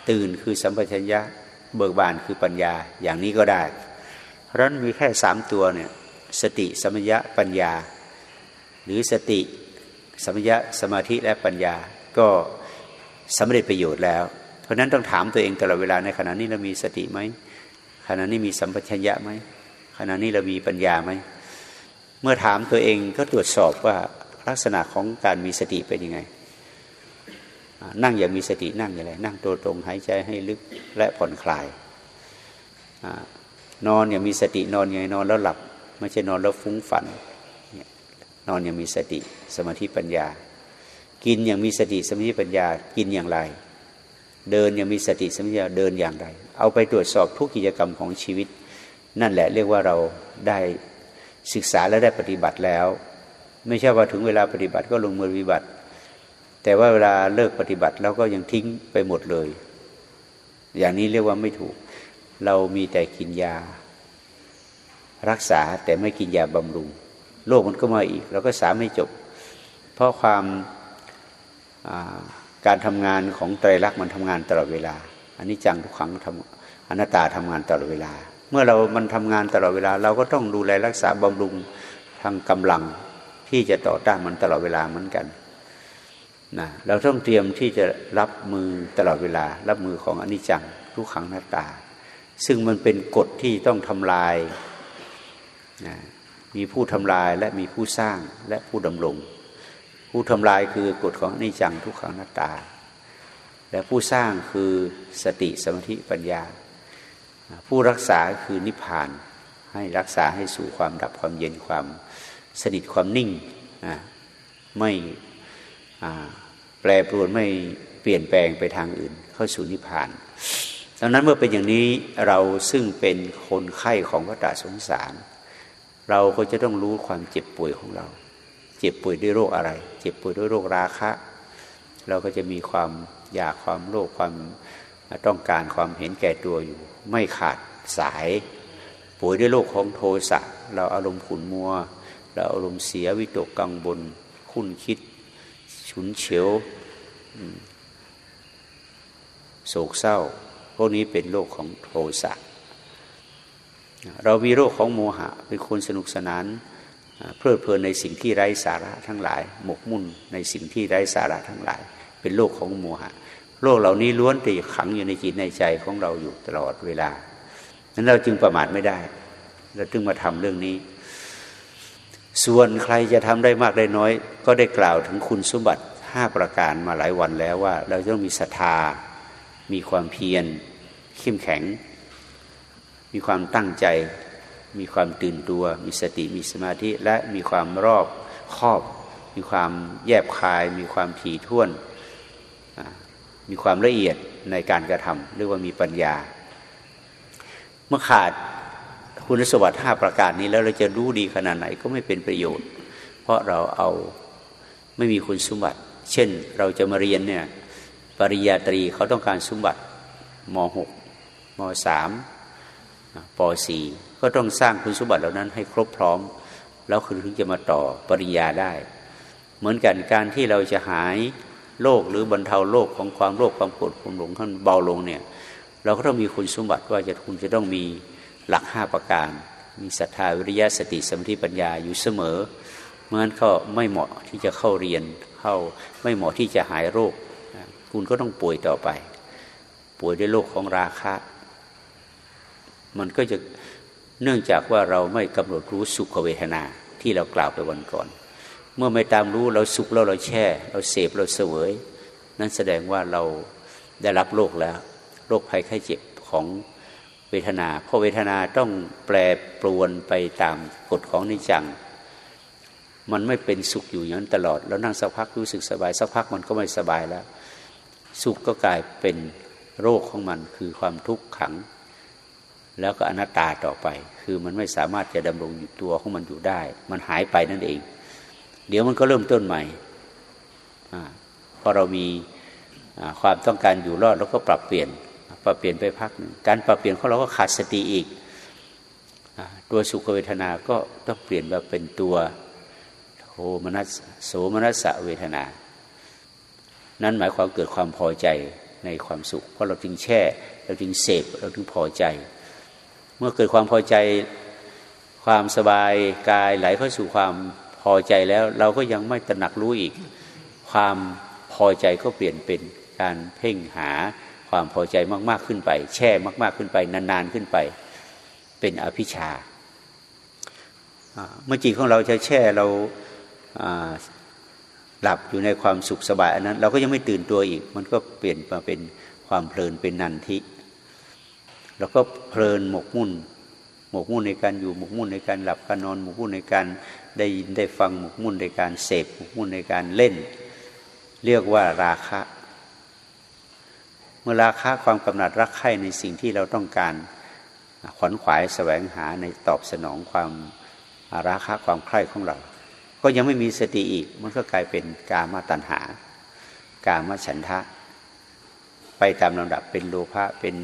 ตื่นคือสัมปชัญญะ เบิกบานคือปัญญาอย่างนี้ก็ได้เพราะนั้นมีแค่สามตัวเนี่ยสติสัมปชัญญะปัญญา หรือสติสัมปชัญญะสมาธิและปัญญาก็สำเร็จประโยชน์แล้ว เพราะนั้นต้องถามตัวเองตลอดเวลาในขณะนี้เรามีสติไหมขณะนี้มีสัมปชัญญะไหมขณะนี้เรามีปัญญาไหม เมื่อถามตัวเองก็ตรวจสอบว่าลักษณะของการมีสติเป็นยังไง นั่งอย่างมีสตินั่งอย่างไร นั่งตัวตรงหายใจให้ลึกและผ่อนคลาย นอนอย่างมีสตินอนอย่างนอนแล้วหลับ ไม่ใช่นอนแล้วฟุ้งฝัน นอนอย่างมีสติสมาธิปัญญา กินอย่างมีสติสมาธิปัญญากินอย่างไร เดินอย่างมีสติสมาธิเดินอย่างไร เอาไปตรวจสอบทุกกิจกรรมของชีวิต นั่นแหละเรียกว่าเราได้ ศึกษาและได้ปฏิบัติแล้ว ไม่ใช่ว่าถึงเวลาปฏิบัติก็ลงมือปฏิบัติ แต่ว่าเวลาเลิกปฏิบัติเราก็ยังทิ้งไปหมดเลย อย่างนี้เรียกว่าไม่ถูก เรามีแต่กินยา รักษาแต่ไม่กินยาบำรุงโรคมันก็มาอีกเราก็สาไม่จบ เพราะความการทำงานของไตรลักษณ์มันทำงานตลอดเวลาอันนี้จังทุกครั้งทำอนัตตาทำงานตลอดเวลา เมื่อเรามันทำงานตลอดเวลา เราก็ต้องดูแลรักษาบำรุงทางกำลังที่จะต่อต้านมันตลอดเวลาเหมือนกันนะเราต้องเตรียมที่จะรับมือตลอดเวลา รับมือของอนิจจังทุกขังหน้าตา ซึ่งมันเป็นกฎที่ต้องทำลายนะมีผู้ทำลายและมีผู้สร้างและผู้ดำรง ผู้ทำลายคือกฎของอนิจจังทุกขังหนัตตา และผู้สร้างคือสติสมาธิปัญญา ผู้รักษาคือนิพพาน ให้รักษาให้สู่ความดับความเย็นความสนิทความนิ่ง ไม่แปรปรวนไม่เปลี่ยนแปลงไปทางอื่น เข้าสู่นิพพานดังนั้นเมื่อเป็นอย่างนี้เราซึ่งเป็นคนไข้ของวัฏสงสาร เราก็จะต้องรู้ความเจ็บป่วยของเรา เจ็บป่วยด้วยโรคอะไร เจ็บป่วยด้วยโรคราคะ เราก็จะมีความอยากความโลภความต้องการความเห็นแก่ตัวอยู่ ไม่ขาดสาย ป่วยด้วยโรคของโทสะเราอารมณ์ขุนมัว เราอารมณ์เสียวิตกกังวลคุ้นคิด ฉุนเฉียวโศกเศร้า พวกนี้เป็นโรคของโทสะเรามีโรคของโมหะ เป็นคนสนุกสนานเพลิดเพลินในสิ่งที่ไร้สาระทั้งหลาย หมกมุ่นในสิ่งที่ไร้สาระทั้งหลาย เป็นโรคของโมหะ โรคเหล่านี้ล้วนตีขังอยู่ในจิตในใจของเราอยู่ตลอดเวลานั้นเราจึงประมาทไม่ได้ เราจึงมาทำเรื่องนี้ ส่วนใครจะทำได้มากได้น้อย ก็ได้กล่าวถึงคุณสมบัติห้าประการมาหลายวันแล้วว่า เราต้องมีศรัทธา มีความเพียรเข้มแข็ง มีความตั้งใจ มีความตื่นตัว มีสติมีสมาธิและมีความรอบคอบ มีความแยบคาย มีความถี่ถ้วน มีความละเอียดในการกระทำเรียกว่ามีปัญญา เมื่อขาดคุณสมบัติห้าประการนี้แล้วเราจะรู้ดีขนาดไหนก็ไม่เป็นประโยชน์ เพราะเราเอาไม่มีคุณสมบัติ เช่นเราจะมาเรียนเนี่ยปริญญาตรีเขาต้องการสมบัติม .6 ม .3 ป .4 ก็ต้องสร้างคุณสมบัติเหล่านั้นให้ครบพร้อม แล้วคือถึงจะมาต่อปริญญาได้ เหมือนกันการที่เราจะหาย โรคหรือบรรเทาโรคของความโรคความปวดความหลงท่านเบาลงเนี่ย เราก็ต้องมีคุณสมบัติว่าจะคุณจะต้องมีหลักห้าประการ มีศรัทธาวิริยะสติสมาธิปัญญาอยู่เสมอเมื่อนั้นก็ไม่เหมาะที่จะเข้าเรียนเข้าไม่เหมาะที่จะหายโรค คุณก็ต้องป่วยต่อไป ป่วยด้วยโรคของราคะ มันก็จะเนื่องจากว่าเราไม่กำหนดรู้สุขเวทนาที่เรากล่าวไปวันก่อน เมื่อไม่ตามรู้เราสุขแล้วเราแช่ เราเสพเราเสวย นั่นแสดงว่าเราได้รับโรคแล้วโรคภัยไข้เจ็บของเวทนา เพราะเวทนาต้องแปรปรวนไปตามกฎของนิจัง มันไม่เป็นสุขอยู่อย่างนั้นตลอด แล้วนั่งสักพักรู้สึกสบายสักพักมันก็ไม่สบายแล้ว สุขก็กลายเป็นโรคของมันคือความทุกข์ขัง แล้วก็อนัตตาต่อไป คือมันไม่สามารถจะดำรงอยู่ตัวของมันอยู่ได้ มันหายไปนั่นเอง เดี๋ยวมันก็เริ่มต้นใหม่พราะเรามีความต้องการอยู่รอดแล้วก็ปรับเปลี่ยน ปรับเปลี่ยนไปพักหนึ่งการปรับเปลี่ยนของเราก็ขาดสติอีก ตัวสุขเวทนาก็ต้องเปลี่ยนมาเป็นตัวโทมนัสโสมนัสเวทนา นั้นหมายความเกิดความพอใจในความสุข เพราะเราจึงแช่ เราจึงเสพเราจึงพอใจ เมื่อเกิดความพอใจความสบายกายไหลเข้าสู่ความ พอใจแล้วเราก็ยังไม่ตระหนักรู้อีก ความพอใจก็เปลี่ยนเป็นการเพ่งหาความพอใจมาก ๆขึ้นไป แช่มาก ๆขึ้นไป นานๆขึ้นไป เป็นอภิชาเมื่อจิตของเราจะแช่เราหลับอยู่ในความสุขสบายอันนั้น เราก็ยังไม่ตื่นตัวอีก มันก็เปลี่ยนมาเป็นความเพลินเป็นนันทิเราก็เพลินหมกมุ่น หมกมุ่นในการอยู่หมกมุ่นในการหลับการนอนหมกมุ่นในการ ได้ยินได้ฟังหมกมุ่นในการเสพหมกมุ่นในการเล่น เรียกว่าราคะ เมื่อราคะความกำหนัดรักใคร่ในสิ่งที่เราต้องการขวนขวายแสวงหาในตอบสนองความราคะความใคร่ของเรา ก็ยังไม่มีสติอีก มันก็กลายเป็นกามาตัณหา กามาฉันทะ ไปตามลำดับเป็นโลภะเป็น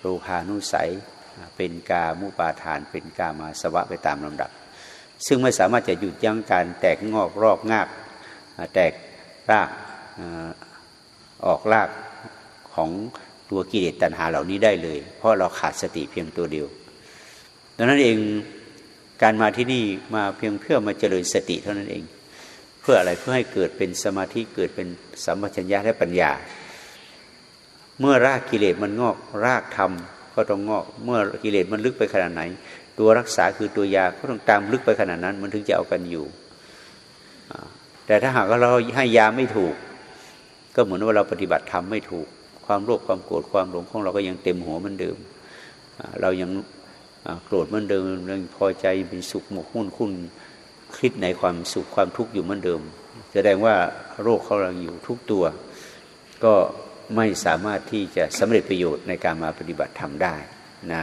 โลภานุสัย เป็นกามุปาทาน เป็นกามาสวะไปตามลำดับ ซึ่งไม่สามารถจะหยุดยั้งการแตกงอกรอกงาก แตกรากออกรากของตัวกิเลสตัณหาเหล่านี้ได้เลย เพราะเราขาดสติเพียงตัวเดียว ดังนั้นเองการมาที่นี่มาเพียงเพื่อมาเจริญสติเท่านั้นเอง เพื่ออะไรเพื่อให้เกิดเป็นสมาธิเกิดเป็นสัมปชัญญะและปัญญา เมื่อรากกิเลสมันงอก รากธรรมก็ต้องงอก เมื่อกิเลสมันลึกไปขนาดไหน ตัวรักษาคือตัวยาก็ต้องตามลึกไปขนาดนั้น มันถึงจะเอากันอยู่ แต่ถ้าหากว่าเราให้ยาไม่ถูก ก็เหมือนว่าเราปฏิบัติทำไม่ถูก ความโลภความโกรธความหลงของเราก็ยังเต็มหัวมือนเดิม เรายังโกรธมือนเดิมยังพอใจเป็นสุขหมกมุ่นคุ้นคิดในความสุขความทุกข์อยู่เหมือนเดิมแสดงว่าโรคเขาเราอยู่ทุกตัว ก็ไม่สามารถที่จะสำเร็จประโยชน์ในการมาปฏิบัติธรรมได้นะ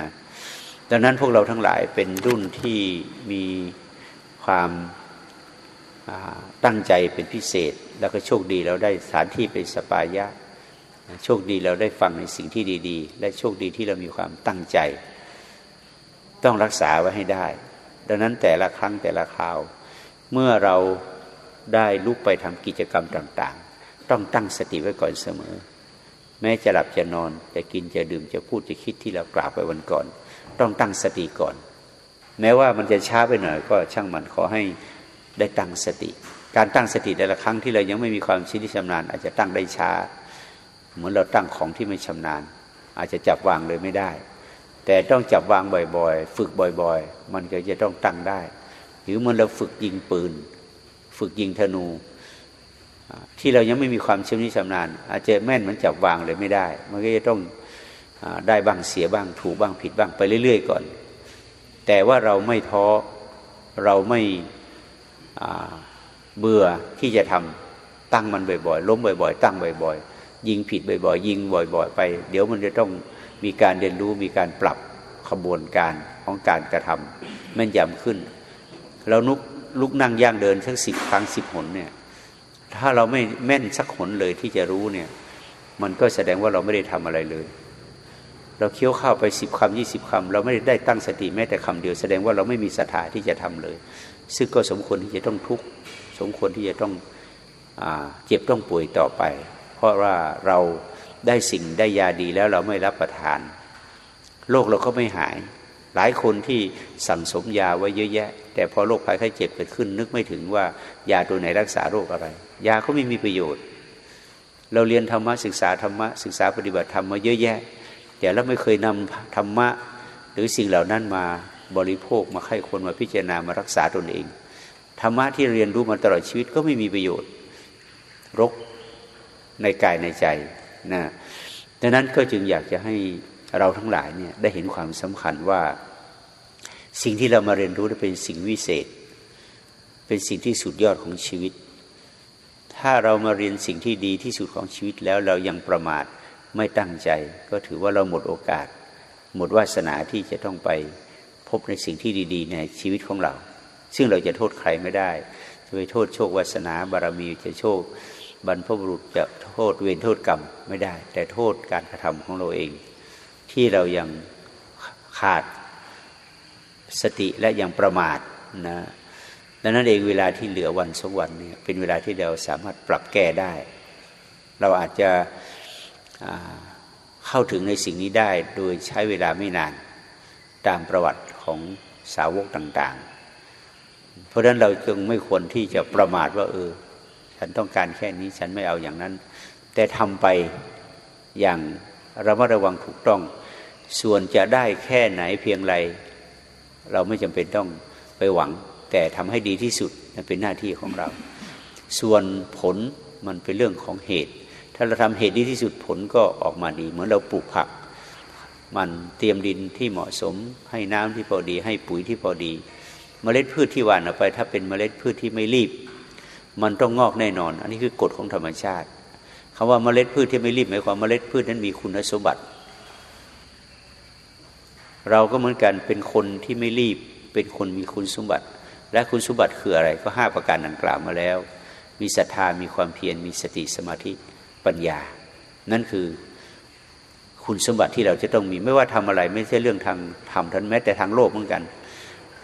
ดังนั้นพวกเราทั้งหลายเป็นรุ่นที่มีความตั้งใจเป็นพิเศษ แล้วก็โชคดีเราได้สถานที่เป็นสปายะ โชคดีเราได้ฟังในสิ่งที่ดี ๆ และโชคดีที่เรามีความตั้งใจ ต้องรักษาไว้ให้ได้ ดังนั้นแต่ละครั้งแต่ละคราว เมื่อเราได้ลุกไปทำกิจกรรมต่าง ๆ ต้องตั้งสติไว้ก่อนเสมอ แม้จะหลับจะนอนจะกินจะดื่มจะพูดจะคิดที่เรากล่าวไปวันก่อน ต้องตั้งสติก่อน แม้ว่ามันจะช้าไปหน่อยก็ช่างมันขอให้ได้ตั้งสติ การตั้งสติแต่ละครั้งที่เรายังไม่มีความชินที่ชำนาญ อาจจะตั้งได้ช้า เหมือนเราตั้งของที่ไม่ชำนาญ อาจจะจับวางเลยไม่ได้ แต่ต้องจับวางบ่อยๆ ฝึกบ่อยๆ มันก็จะต้องตั้งได้ หรือเมื่อเราฝึกยิงปืน ฝึกยิงธนูที่เรายังไม่มีความชินที่ชำนาญ อาจจะแม่นมันจับวางเลยไม่ได้ มันก็จะต้อง ได้บ้างเสียบ้าง ถูกบ้างผิดบ้างไปเรื่อย ๆ ก่อน แต่ว่าเราไม่ท้อเราไม่เบื่อที่จะทำตั้งมันบ่อยๆล้มบ่อย ๆ ตั้งบ่อย ๆ ยิงผิดบ่อย ๆ ยิงบ่อย ๆ ไป เดี๋ยวมันจะต้องมีการเรียนรู้มีการปรับขบวนการของการกระทำแม่นยำขึ้นเรานุกลุกนั่งย่างเดินสักสิบครั้งสิบหนเนี่ยถ้าเราไม่แม่นสักหนเลยที่จะรู้เนี่ย มันก็แสดงว่าเราไม่ได้ทำอะไรเลย เราเคี้ยวข้าวไปสิบคำยี่สิบคำเราไม่ได้ตั้งสติแม้แต่คำเดียวแสดงว่าเราไม่มีศรัทธาที่จะทำเลย ซึ่งก็สมควรที่จะต้องทุกข์สมควรที่จะต้องอเจ็บต้องป่วยต่อไป เพราะว่าเราได้สิ่งได้ยาดีแล้วเราไม่รับประทาน โรคเราก็ไม่หาย หลายคนที่สั่งสมยาไว้เยอะแยะ แต่พอโรคภัยไข้เจ็บเกิดขึ้น นึกไม่ถึงว่ายาตัวไหนรักษาโรคอะไร ยาก็ไม่มีประโยชน์ เราเรียนธรรมะศึกษาธรรมะศึกษาปฏิบัติธรรมมาเยอะแยะ แต่เราไม่เคยนำธรรมะหรือสิ่งเหล่านั้นมาบริโภคมาให้คนมาพิจารณามารักษาตนเองธรรมะที่เรียนรู้มาตลอดชีวิตก็ไม่มีประโยชน์ รกในกายในใจนะดังนั้นก็จึงอยากจะให้เราทั้งหลายเนี่ยได้เห็นความสำคัญว่า สิ่งที่เรามาเรียนรู้เป็นสิ่งวิเศษ เป็นสิ่งที่สุดยอดของชีวิต ถ้าเรามาเรียนสิ่งที่ดีที่สุดของชีวิตแล้วเรายังประมาท ไม่ตั้งใจ ก็ถือว่าเราหมดโอกาส หมดวาสนาที่จะต้องไปพบในสิ่งที่ดี ๆ ในชีวิตของเรา ซึ่งเราจะโทษใครไม่ได้ จะไปโทษโชควาสนาบารมีจะโชคบรรพบุรุษจะโทษเวรโทษกรรมไม่ได้ แต่โทษการกระทำของเราเอง ที่เรายังขาดสติและยังประมาทนะดังนั้นเองเวลาที่เหลือวันสองวันเนี่ยเป็นเวลาที่เราสามารถปรับแก้ได้ เราอาจจะ เข้าถึงในสิ่งนี้ได้โดยใช้เวลาไม่นานตามประวัติของสาวกต่างๆ เพราะฉะนั้นเราจึงไม่ควรที่จะประมาทว่า เออ ฉันต้องการแค่นี้ฉันไม่เอาอย่างนั้น แต่ทำไปอย่างระมัดระวังถูกต้อง ส่วนจะได้แค่ไหนเพียงไร เราไม่จำเป็นต้องไปหวัง แต่ทำให้ดีที่สุดเป็นหน้าที่ของเรา ส่วนผลมันเป็นเรื่องของเหตุ ถ้าเราทำเหตุดีที่สุดผลก็ออกมาดี เหมือนเราปลูกผัก มันเตรียมดินที่เหมาะสม ให้น้ำที่พอดี ให้ปุ๋ยที่พอดี เมล็ดพืชที่หว่านออกไป ถ้าเป็นเมล็ดพืชที่ไม่รีบ มันต้องงอกแน่นอน อันนี้คือกฎของธรรมชาติคำว่าเมล็ดพืชที่ไม่รีบหมายความเมล็ดพืชนั้นมีคุณสมบัติ เราก็เหมือนกันเป็นคนที่ไม่รีบ เป็นคนมีคุณสมบัติ และคุณสมบัติคืออะไรก็ห้าประการดังกล่าวมาแล้ว มีศรัทธามีความเพียรมีสติสมาธิ ปัญญา นั่นคือคุณสมบัติที่เราจะต้องมี ไม่ว่าทำอะไรไม่ใช่เรื่องทางทำทันแม้แต่ทางโลกเหมือนกัน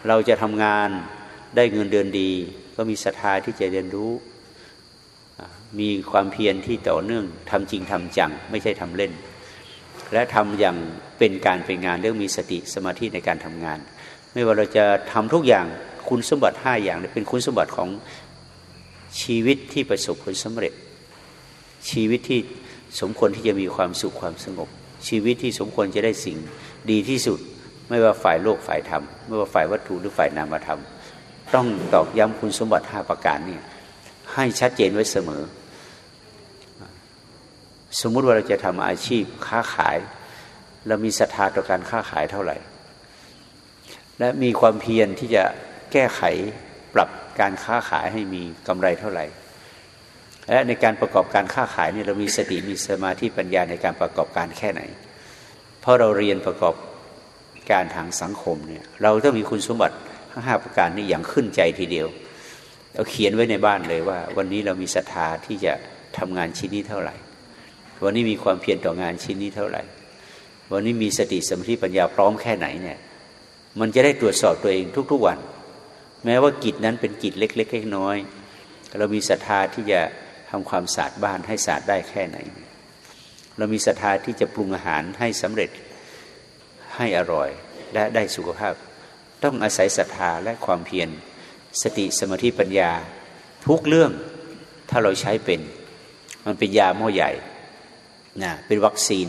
เราจะทำงานได้เงินเดือนดี ก็มีศรัทธาที่จะเรียนรู้ มีความเพียรที่ต่อเนื่องทำจริงทำจัง ไม่ใช่ทำเล่น และทำอย่างเป็นการเป็นงานเรื่องมีสติสมาธิในการทำงาน ไม่ว่าเราจะทำทุกอย่างคุณสมบัติห้าอย่างเป็นคุณสมบัติของชีวิตที่ประสบผลสำเร็จ ชีวิตที่สมควรที่จะมีความสุขความสงบ ชีวิตที่สมควรจะได้สิ่งดีที่สุด ไม่ว่าฝ่ายโลกฝ่ายธรรม ไม่ว่าฝ่ายวัตถุหรือฝ่ายนามธรรม ต้องตอกย้ำคุณสมบัติห้าประการนี่ให้ชัดเจนไว้เสมอ สมมุติว่าเราจะทำอาชีพค้าขายเรามีศรัทธาต่อการค้าขายเท่าไหร่ และมีความเพียรที่จะแก้ไขปรับการค้าขายให้มีกำไรเท่าไหร่ และในการประกอบการค้าขายนี่เรามีสติมีสมาธิปัญญาในการประกอบการแค่ไหน เพราะเราเรียนประกอบการทางสังคมเนี่ยเราต้องมีคุณสมบัติทั้งห้าประการนี้อย่างขึ้นใจทีเดียวเราเขียนไว้ในบ้านเลยว่า วันนี้เรามีศรัทธาที่จะทำงานชิ้นนี้เท่าไหร่ วันนี้มีความเพียรต่องานชิ้นนี้เท่าไหร่ วันนี้มีสติสมาธิปัญญาพร้อมแค่ไหนเนี่ยมันจะได้ตรวจสอบตัวเองทุก ๆวัน แม้ว่ากิจนั้นเป็นกิจเล็กๆน้อยๆเรามีศรัทธาที่จะ ทำความสะอาดบ้านให้สะอาดได้แค่ไหน เรามีศรัทธาที่จะปรุงอาหารให้สำเร็จให้อร่อยและได้สุขภาพ ต้องอาศัยศรัทธาและความเพียรสติสมาธิปัญญา ทุกเรื่องถ้าเราใช้เป็น มันเป็นยาหม้อใหญ่นะเป็นวัคซีน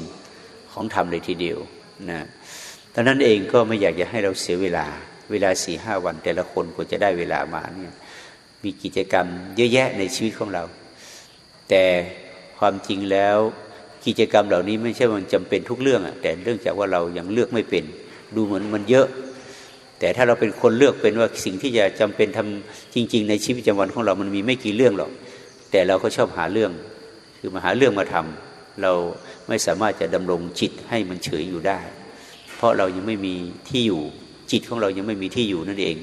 ของธรรมเลยทีเดียวนะตอนนั้นเองก็ไม่อยากจะให้เราเสียเวลา เวลาสี่ห้าวันแต่ละคนกว่าจะได้เวลามาเนี่ยมีกิจกรรมเยอะแยะในชีวิตของเรา แต่ความจริงแล้วกิจกรรมเหล่านี้ไม่ใช่มันจำเป็นทุกเรื่องอะแต่เรื่องจากว่าเรายังเลือกไม่เป็น ดูเหมือนมันเยอะ แต่ถ้าเราเป็นคนเลือกเป็นว่าสิ่งที่จะจำเป็นทำจริง ๆ ในชีวิตประจำวันของเรามันมีไม่กี่เรื่องหรอก แต่เราก็ชอบหาเรื่อง คือมาหาเรื่องมาทำเราไม่สามารถจะดำรงจิตให้มันเฉยอยู่ได้ เพราะเรายังไม่มีที่อยู่จิตของเรายังไม่มีที่อยู่นั่นเอง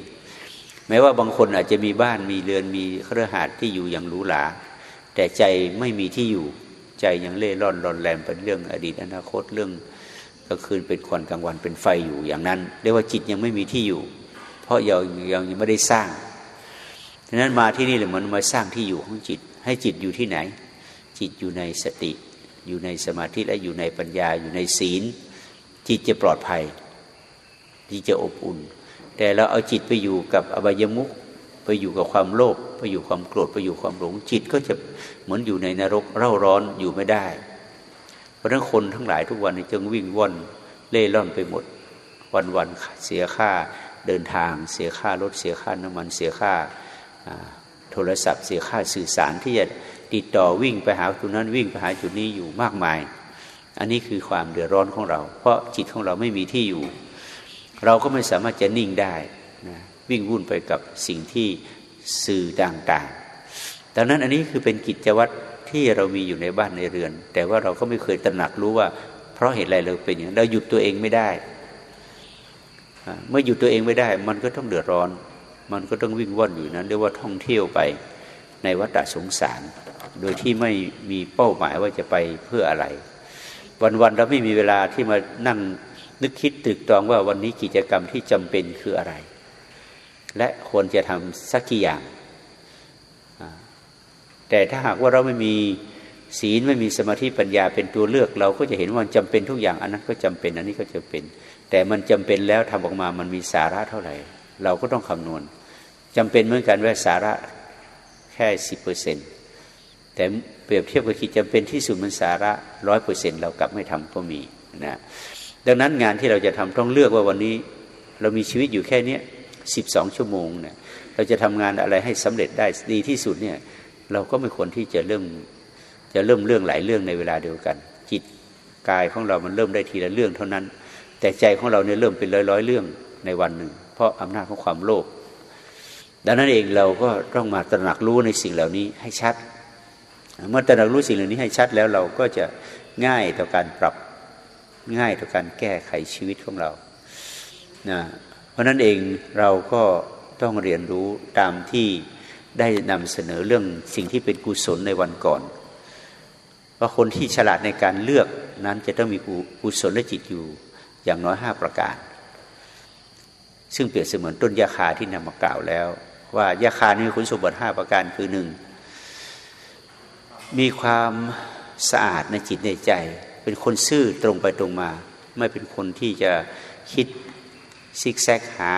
แม้ว่าบางคนอาจจะมีบ้านมีเรือนมีเครือข่ายที่อยู่อย่างหรูหรา แต่ใจไม่มีที่อยู่ ใจยังเล่ร่อนรอนแรมเป็นเรื่องอดีตอนาคตเรื่องกลางคืนเป็นควันกลางวันเป็นไฟอยู่อย่างนั้น เรียกว่าจิตยังไม่มีที่อยู่ เพราะยังยังยังไม่ได้สร้างดังนั้นมาที่นี่เลยมันมาสร้างที่อยู่ของจิต ให้จิตอยู่ที่ไหน จิตอยู่ในสติ อยู่ในสมาธิและอยู่ในปัญญาอยู่ในศีล จิตจะปลอดภัยจิตจะอบอุ่น แต่เราเอาจิตไปอยู่กับอบายมุข ไปอยู่กับความโลภไปอยู่ความโกรธไปอยู่ความหลงจิตก็จะเหมือนอยู่ในนรกเร่าร้อนอยู่ไม่ได้ เพราะนั้นคนทั้งหลายทุกวันนี้จึงวิ่งว่อนเล่ร่อนไปหมด วันวันเสียค่าเดินทาง เสียค่ารถเสียค่าน้ำมันเสียค่าโทรศัพท์ เสียค่าสื่อสารที่จะติดต่อวิ่งไปหาจุดนั้นวิ่งไปหาจุดนี้อยู่มากมาย อันนี้คือความเดือดร้อนของเรา เพราะจิตของเราไม่มีที่อยู่ เราก็ไม่สามารถจะนิ่งได้นะ วิ่งวุ่นไปกับสิ่งที่สื่อต่างๆดังนั้นอันนี้คือเป็นกิจวัตรที่เรามีอยู่ในบ้านในเรือน แต่ว่าเราก็ไม่เคยตระหนักรู้ว่า เพราะเหตุอะไรเราเป็นอย่างเราหยุดตัวเองไม่ได้ เมื่อหยุดตัวเองไม่ได้ มันก็ต้องเดือดร้อน มันก็ต้องวิ่งว่อนอยู่นั้นเรียกว่าท่องเที่ยวไปในวัฏสงสาร โดยที่ไม่มีเป้าหมายว่าจะไปเพื่ออะไร วันๆเราไม่มีเวลาที่มานั่งนึกคิดตึกตองว่าวันนี้กิจกรรมที่จำเป็นคืออะไร และควรจะทำสักกี่อย่าง แต่ถ้าหากว่าเราไม่มีศีลไม่มีสมาธิปัญญาเป็นตัวเลือก เราก็จะเห็นว่าจำเป็นทุกอย่างอันนั้นก็จำเป็นอันนี้ก็จำเป็น แต่มันจำเป็นแล้วทำออกมามันมีสาระเท่าไหร่ เราก็ต้องคำนวณจำเป็นเหมือนกันว่าสาระแค่สิบเปอร์เซ็นแต่เปรียบเทียบกับขีดจำเป็นที่สุดมันสาระร้อยเปอร์เซ็นเรากลับไม่ทำก็มีนะดังนั้นงานที่เราจะทำต้องเลือกว่าวันนี้ เรามีชีวิตอยู่แค่เนี้ย สิบสองชั่วโมงเนี่ยเราจะทำงานอะไรให้สำเร็จได้ดีที่สุดเนี่ยเราก็ไม่ควรที่จะเริ่มจะเริ่มเรื่องหลายเรื่องในเวลาเดียวกัน จิตกายของเรามันเริ่มได้ทีละเรื่องเท่านั้น แต่ใจของเราเนี่ยเริ่มเป็นร้อยร้อยเรื่องในวันหนึ่ง เพราะอำนาจของความโลภดังนั้นเองเราก็ต้องมาตระหนักรู้ในสิ่งเหล่านี้ให้ชัด เมื่อตระหนักรู้สิ่งเหล่านี้ให้ชัดแล้วเราก็จะง่ายต่อการปรับง่ายต่อการแก้ไขชีวิตของเรานะ เพราะนั้นเองเราก็ต้องเรียนรู้ตามที่ได้นำเสนอเรื่องสิ่งที่เป็นกุศลในวันก่อน ว่าคนที่ฉลาดในการเลือกนั้นจะต้องมีกุศลและจิตอยู่อย่างน้อยห้าประการ ซึ่งเปรียบเสมือนต้นยาคาที่นำมากล่าวแล้ว ว่ายาคานี้คุณสมบัติห้าประการคือหนึ่งมีความสะอาดในจิตในใจ เป็นคนซื่อตรงไปตรงมา ไม่เป็นคนที่จะคิด ซิกแซกหา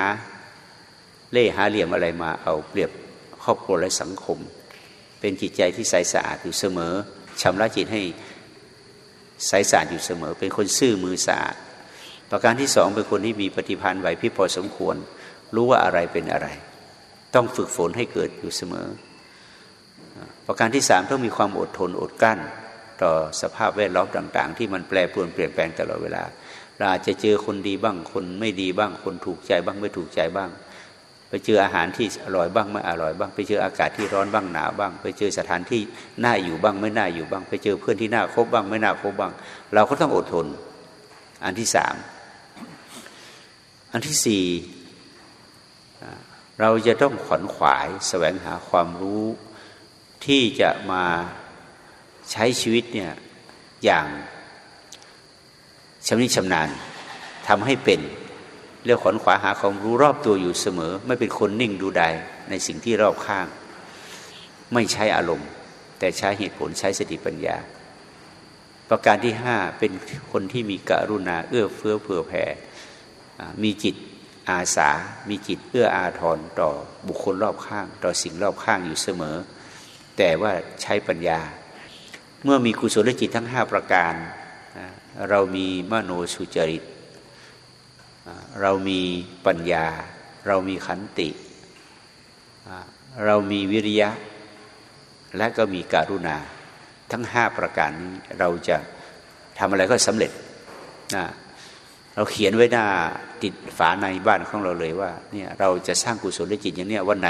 เล่หาเหลี่ยมอะไรมาเอาเปรียบครอบครัวและสังคม เป็นจิตใจที่ใสสะอาดอยู่เสมอชำระจิตให้ใสสะอาดอยู่เสมอ เป็นคนซื่อมือสะอาดประการที่สองเป็นคนที่มีปฏิพันธ์ไหวพริบพอสมควร รู้ว่าอะไรเป็นอะไร ต้องฝึกฝนให้เกิดอยู่เสมอ ประการที่สามต้องมีความอดทนอดกั้น ต่อสภาพแวดล้อมต่าง ๆ ที่มันแปรปรวนเปลี่ยนแปลงตลอดเวลา เราอาจจะเจอคนดีบ้าง คนไม่ดีบ้าง คนถูกใจบ้างไม่ถูกใจบ้าง ไปเจออาหารที่อร่อยบ้างไม่อร่อยบ้าง ไปเจออากาศที่ร้อนบ้างหนาวบ้าง ไปเจอสถานที่น่าอยู่บ้างไม่น่าอยู่บ้าง ไปเจอเพื่อนที่น่าคบบ้าง ไม่น่าคบบ้าง เราก็ต้องอดทน อันที่สามอันที่สี่เราจะต้องขวนขวายแสวงหาความรู้ที่จะมาใช้ชีวิตเนี่ยอย่าง ชำนิชำนาญทำให้เป็นเรื่องขวนขวาหาความรู้รอบตัวอยู่เสมอ ไม่เป็นคนนิ่งดูใดในสิ่งที่รอบข้าง ไม่ใช้อารมณ์ แต่ใช้เหตุผลใช้สติปัญญา ประการที่ห้าเป็นคนที่มีกรุณาเอื้อเฟื้อเผื่อแผ่มีจิตอาสา มีจิตเอื้ออาทรต่อบุคคลรอบข้าง ต่อสิ่งรอบข้างอยู่เสมอ แต่ว่าใช้ปัญญา เมื่อมีกุศลจิตทั้งห้าประการ เรามีมโนสุจริต เรามีปัญญา เรามีขันติ เรามีวิริยะ และก็มีการุณา ทั้งห้าประการนี้เราจะทำอะไรก็สำเร็จนะเราเขียนไว้หน้าติดฝาในบ้านของเราเลยว่าเนี่ยเราจะสร้างกุศลจิตอย่างเนี้ยวันไหน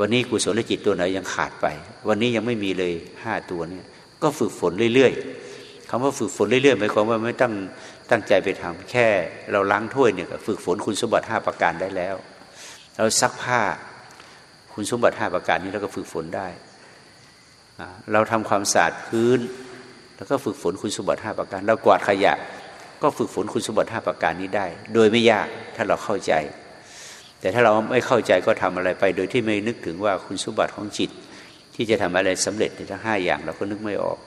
วันนี้กุศลจิตตัวไหนยังขาดไป วันนี้ยังไม่มีเลยห้าตัวเนี่ยก็ฝึกฝนเรื่อยๆ คำว่าฝึกฝนเรื่อยๆหมายความว่าไม่ตั้งตั้งใจไปทำแค่ เราล้างถ้วยเนี่ยฝึกฝนคุณสมบัติห้าประการได้แล้ว เราซักผ้าคุณสมบัติห้าประการนี้เราก็ฝึกฝนได้เราทำความสะอาดพื้น แล้วก็ฝึกฝนคุณสมบัติห้าประการ เรากวาดขยะ ก็ฝึกฝนคุณสมบัติห้าประการนี้ได้ โดยไม่ยากถ้าเราเข้าใจ แต่ถ้าเราไม่เข้าใจก็ทำอะไรไป โดยที่ไม่นึกถึงว่าคุณสมบัติของจิต ที่จะทำอะไรสำเร็จในทั้งห้าอย่างเราก็นึกไม่ออก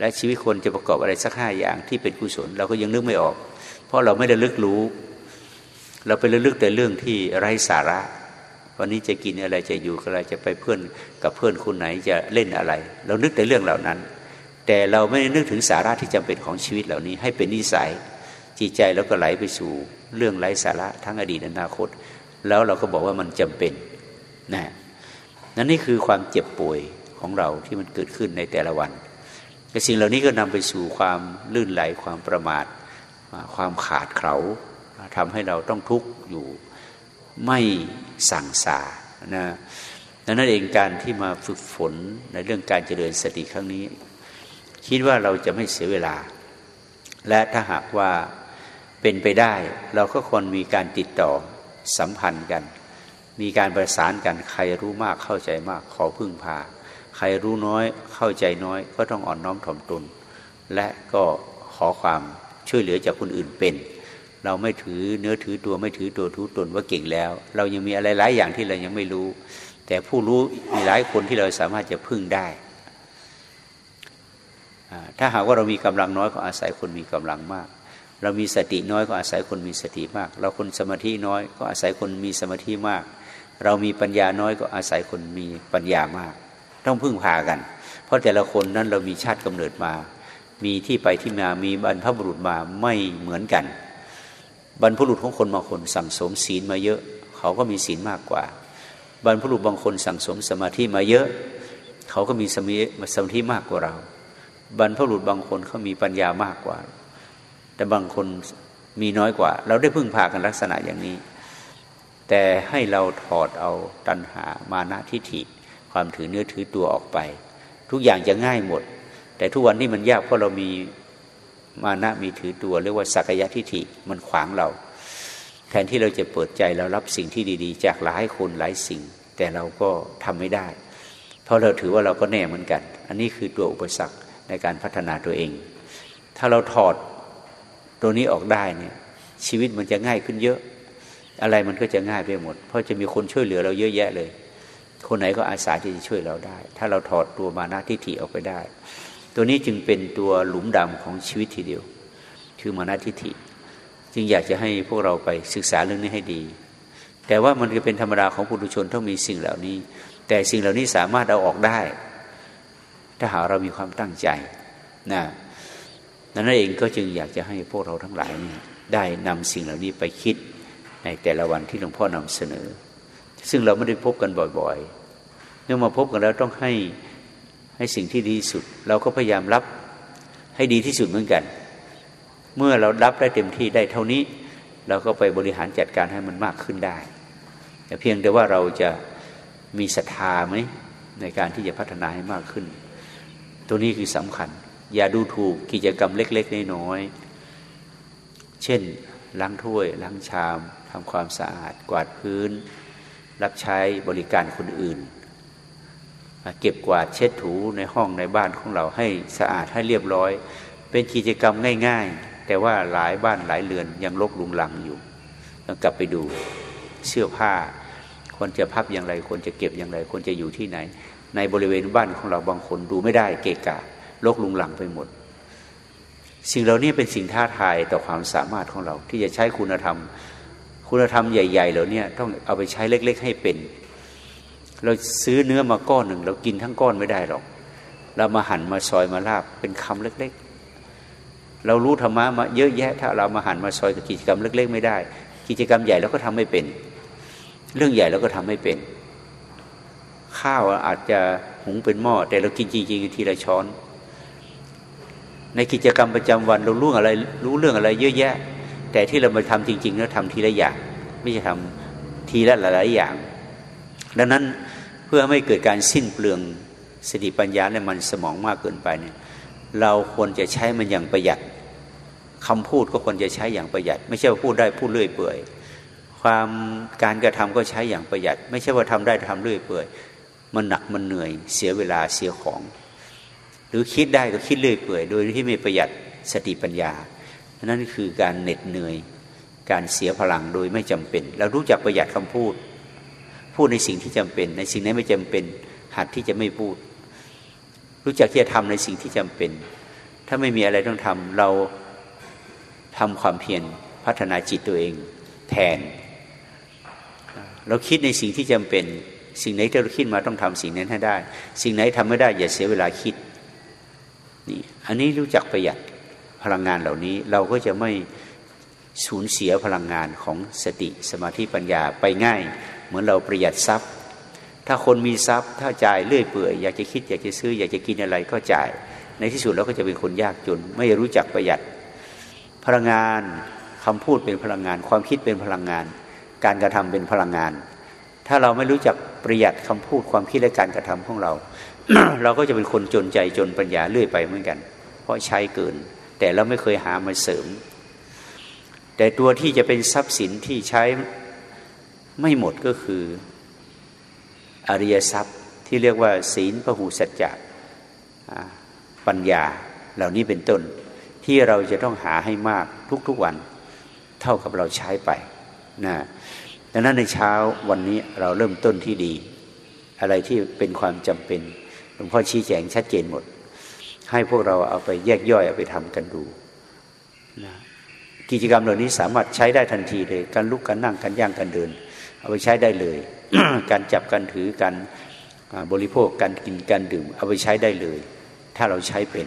และชีวิตคนจะประกอบอะไรสักห้าอย่างที่เป็นกุศล เราก็ยังนึกไม่ออก เพราะเราไม่ได้ลึกรู้ เราไปลึกแต่เรื่องที่ไร้สาระ วันนี้จะกินอะไรจะอยู่อะไรจะไปเพื่อนกับเพื่อนคนไหนจะเล่นอะไร เรานึกแต่เรื่องเหล่านั้น แต่เราไม่นึกถึงสาระที่จำเป็นของชีวิตเหล่านี้ ให้เป็นนิสัยจิตใจแล้วก็ไหลไปสู่เรื่องไร้สาระทั้งอดีตอนาคต แล้วเราก็บอกว่ามันจำเป็นนะนั่นนี่คือความเจ็บป่วยของเราที่มันเกิดขึ้นในแต่ละวัน แต่สิ่งเหล่านี้ก็นำไปสู่ความลื่นไหลความประมาท ความขาดเขาทำให้เราต้องทุกข์อยู่ไม่สั่งสานะดังนั้นเองการที่มาฝึกฝนในเรื่องการเจริญสติครั้งนี้ คิดว่าเราจะไม่เสียเวลา และถ้าหากว่าเป็นไปได้ เราก็ควรมีการติดต่อสัมพันธ์กัน มีการประสานกันใครรู้มากเข้าใจมากขอพึ่งพา ใครรู้น้อยเข้าใจน้อย ก็ต้องอ่อนน้อมถ่อมตน และก็ขอความช่วยเหลือจากคนอื่นเป็น เราไม่ถือเนื้อถือตัวไม่ถือตัวทุตนว่าเก่งแล้ว เรายังมีอะไรหลายอย่างที่เรายังไม่รู้ แต่ผู้รู้มีหลายคนที่เราสามารถจะพึ่งได้ ถ้าหากว่าเรามีกำลังน้อยก็อาศัยคนมีกำลังมาก เรามีสติน้อยก็อาศัยคนมีสติมาก เราคนสมาธิน้อยก็อาศัยคนมีสมาธิมาก เรามีปัญญาน้อยก็อาศัยคนมีปัญญามาก ต้องพึ่งพากัน เพราะแต่ละคนนั้นเรามีชาติกำเนิดมา มีที่ไปที่มามีบรรพบุรุษมาไม่เหมือนกัน บรรพบุรุษของคนบางคนสั่งสมศีลมาเยอะ เขาก็มีศีลมากกว่า บรรพบุรุษบางคนสั่งสมสมาธิมาเยอะ เขาก็มีสมาธิมากกว่าเรา บรรพบุรุษบางคนเขามีปัญญามากกว่า แต่บางคนมีน้อยกว่า เราได้พึ่งพากันลักษณะอย่างนี้ แต่ให้เราถอดเอาตัณหามานะทิฏฐิ ความถือเนื้อถือตัวออกไป ทุกอย่างจะง่ายหมด แต่ทุกวันนี้มันยากเพราะเรามีมานะมีถือตัว เรียกว่าสักยะทิฏฐิมันขวางเรา แทนที่เราจะเปิดใจเรารับสิ่งที่ดี ๆ จากหลายคนหลายสิ่ง แต่เราก็ทำไม่ได้ เพราะเราถือว่าเราก็แน่เหมือนกัน อันนี้คือตัวอุปสรรคในการพัฒนาตัวเอง ถ้าเราถอดตัวนี้ออกได้เนี่ยชีวิตมันจะง่ายขึ้นเยอะ อะไรมันก็จะง่ายไปหมด เพราะจะมีคนช่วยเหลือเราเยอะแยะเลย คนไหนก็อาสาที่จะช่วยเราได้ ถ้าเราถอดตัวมานาทิฏฐิออกไปได้ ตัวนี้จึงเป็นตัวหลุมดำของชีวิตทีเดียว คือมานาทิฏฐิ จึงอยากจะให้พวกเราไปศึกษาเรื่องนี้ให้ดี แต่ว่ามันก็เป็นธรรมดาของปุถุชนต้องมีสิ่งเหล่านี้ แต่สิ่งเหล่านี้สามารถเอาออกได้ ถ้าหาเรามีความตั้งใจนะนั่นเองก็จึงอยากจะให้พวกเราทั้งหลายเนี่ยได้นำสิ่งเหล่านี้ไปคิดในแต่ละวันที่หลวงพ่อนำเสนอ ซึ่งเราไม่ได้พบกันบ่อยๆ เมื่อมาพบกันแล้วต้องให้ให้สิ่งที่ดีที่สุด เราก็พยายามรับให้ดีที่สุดเหมือนกัน เมื่อเรารับได้เต็มที่ได้เท่านี้ เราก็ไปบริหารจัดการให้มันมากขึ้นได้ แต่เพียงแต่ว่าเราจะมีศรัทธาไหมในการที่จะพัฒนาให้มากขึ้น ตัวนี้คือสำคัญ อย่าดูถูกกิจกรรมเล็ก ๆ น้อยๆ เช่นล้างถ้วย ล้างชามทำความสะอาด กวาดพื้น รับใช้บริการคนอื่น เก็บกวาดเช็ดถูในห้องในบ้านของเราให้สะอาดให้เรียบร้อย เป็นกิจกรรมง่าย ๆ แต่ว่าหลายบ้านหลายเรือนยังลกลุงลังอยู่ต้องกลับไปดูเสื้อผ้าควรจะพับอย่างไรควรจะเก็บอย่างไรควรจะอยู่ที่ไหน ในบริเวณบ้านของเราบางคนดูไม่ได้เกะกะลกลุงลังไปหมด สิ่งเหล่านี้เป็นสิ่งท้าทายต่อความสามารถของเราที่จะใช้คุณธรรม คุณธรรมใหญ่ ๆ เหล่านี้ต้องเอาไปใช้เล็ก ๆ ให้เป็น เราซื้อเนื้อมาก้อนหนึ่ง เรากินทั้งก้อนไม่ได้หรอก เรามาหั่นมาซอยมาลาบเป็นคำเล็ก ๆ เรารู้ธรรมะมาเยอะแยะ ถ้าเรามาหั่นมาซอยกับกิจกรรมเล็ก ๆ ไม่ได้ กิจกรรมใหญ่เราก็ทำไม่เป็น เรื่องใหญ่เราก็ทำไม่เป็น ข้าวอาจจะหุงเป็นหม้อแต่เรากินจริงๆทีละช้อน ในกิจกรรมประจำวันเรารู้อะไร รู้เรื่องอะไรเยอะแยะ แต่ที่เรามาทำจริงๆแล้วทำทีละอย่าง ไม่ใช่ทำทีละหลายๆอย่าง ดังนั้นเพื่อไม่เกิดการสิ้นเปลืองสติปัญญาและมันสมองมากเกินไปเนี่ยเราควรจะใช้มันอย่างประหยัดคำพูดก็ควรจะใช้อย่างประหยัด ไม่ใช่ว่าพูดได้พูดเรื่อยเปื่อย ความการกระทำก็ใช้อย่างประหยัด ไม่ใช่ว่าทำได้ทำเรื่อยเปื่อย มันหนักมันเหนื่อยเสียเวลาเสียของ หรือคิดได้ก็คิดเลื่อยเปื่อย โดยที่ไม่ประหยัดสติปัญญา นั่นคือการเหน็ดเหนื่อย การเสียพลังโดยไม่จำเป็น เรารู้จักประหยัดคำพูด พูดในสิ่งที่จำเป็น ในสิ่งนั้นไม่จำเป็น หัดที่จะไม่พูด รู้จักที่จะทำในสิ่งที่จำเป็น ถ้าไม่มีอะไรต้องทำเราทำความเพียรพัฒนาจิตตัวเอง แทน เราคิดในสิ่งที่จำเป็น สิ่งไหนที่เราคิดมาต้องทำสิ่งนั้นให้ได้ สิ่งไหนทำไม่ได้ อย่าเสียเวลาคิดนี่อันนี้รู้จักประหยัด พลังงานเหล่านี้ เราก็จะไม่สูญเสียพลังงานของสติสมาธิปัญญาไปง่าย เหมือนเราประหยัดทรัพย์ ถ้าคนมีทรัพย์ ถ้าจ่ายเลื่อยเปื่อยอยากจะคิดอยากจะซื้อ อยากจะกินอะไรก็จ่าย ในที่สุดเราก็จะเป็นคนยากจน ไม่รู้จักประหยัดพลังงานคำพูดเป็นพลังงาน ความคิดเป็นพลังงาน การกระทำเป็นพลังงาน ถ้าเราไม่รู้จักประหยัดคำพูดความคิดและการกระทำของเรา เราก็จะเป็นคนจนใจจนปัญญาเรื่อยไปเหมือนกัน เพราะใช้เกิน แต่เราไม่เคยหามาเสริม แต่ตัวที่จะเป็นทรัพย์สินที่ใช้ไม่หมดก็คืออริยทรัพย์ที่เรียกว่า ศีลพหูสัจจะปัญญาเหล่านี้เป็นต้น ที่เราจะต้องหาให้มากทุกๆวัน เท่ากับเราใช้ไปนะดังนั้นในเช้าวันนี้เราเริ่มต้นที่ดี อะไรที่เป็นความจำเป็นหลวงพ่อชี้แจงชัดเจนหมด ให้พวกเราเอาไปแยกย่อยเอาไปทำกันดูนะกิจกรรมเหล่านี้สามารถใช้ได้ทันทีเลยการลุกการนั่งการย่างการเดิน เอาไปใช้ได้เลย การจับการถือการบริโภคการกินการดื่ม เอาไปใช้ได้เลย ถ้าเราใช้เป็น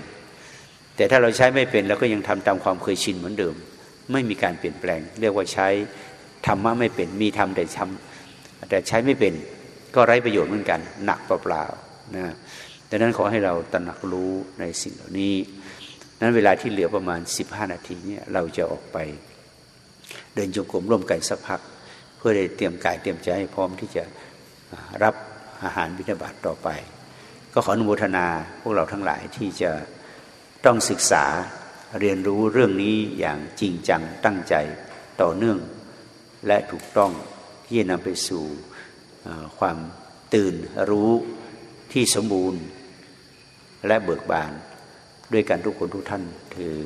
แต่ถ้าเราใช้ไม่เป็นเราก็ยังทำตามความเคยชินเหมือนเดิม ไม่มีการเปลี่ยนแปลง เรียกว่าใช้ธรรมะไม่เป็นมีทำแต่ทำแต่ใช้ไม่เป็น ก็ไร้ประโยชน์เหมือนกัน หนักเปล่าๆนะ ดังนั้นขอให้เราตระหนักรู้ในสิ่งเหล่านี้ นั้นเวลาที่เหลือประมาณ 15 นาทีเนี่ยเราจะออกไป เดินจงกรมร่วมกันสักพัก เพื่อได้เตรียมกายเตรียมใจให้พร้อมที่จะรับอาหารวินาบาตต่อไป ก็ขออนุโมทนาพวกเราทั้งหลายที่จะต้องศึกษาเรียนรู้เรื่องนี้อย่างจริงจังตั้งใจต่อเนื่องและถูกต้องที่จะนำไปสู่ความตื่นรู้ที่สมบูรณ์ และเบิกบาน ด้วยกันทุกคนทุกท่านถือ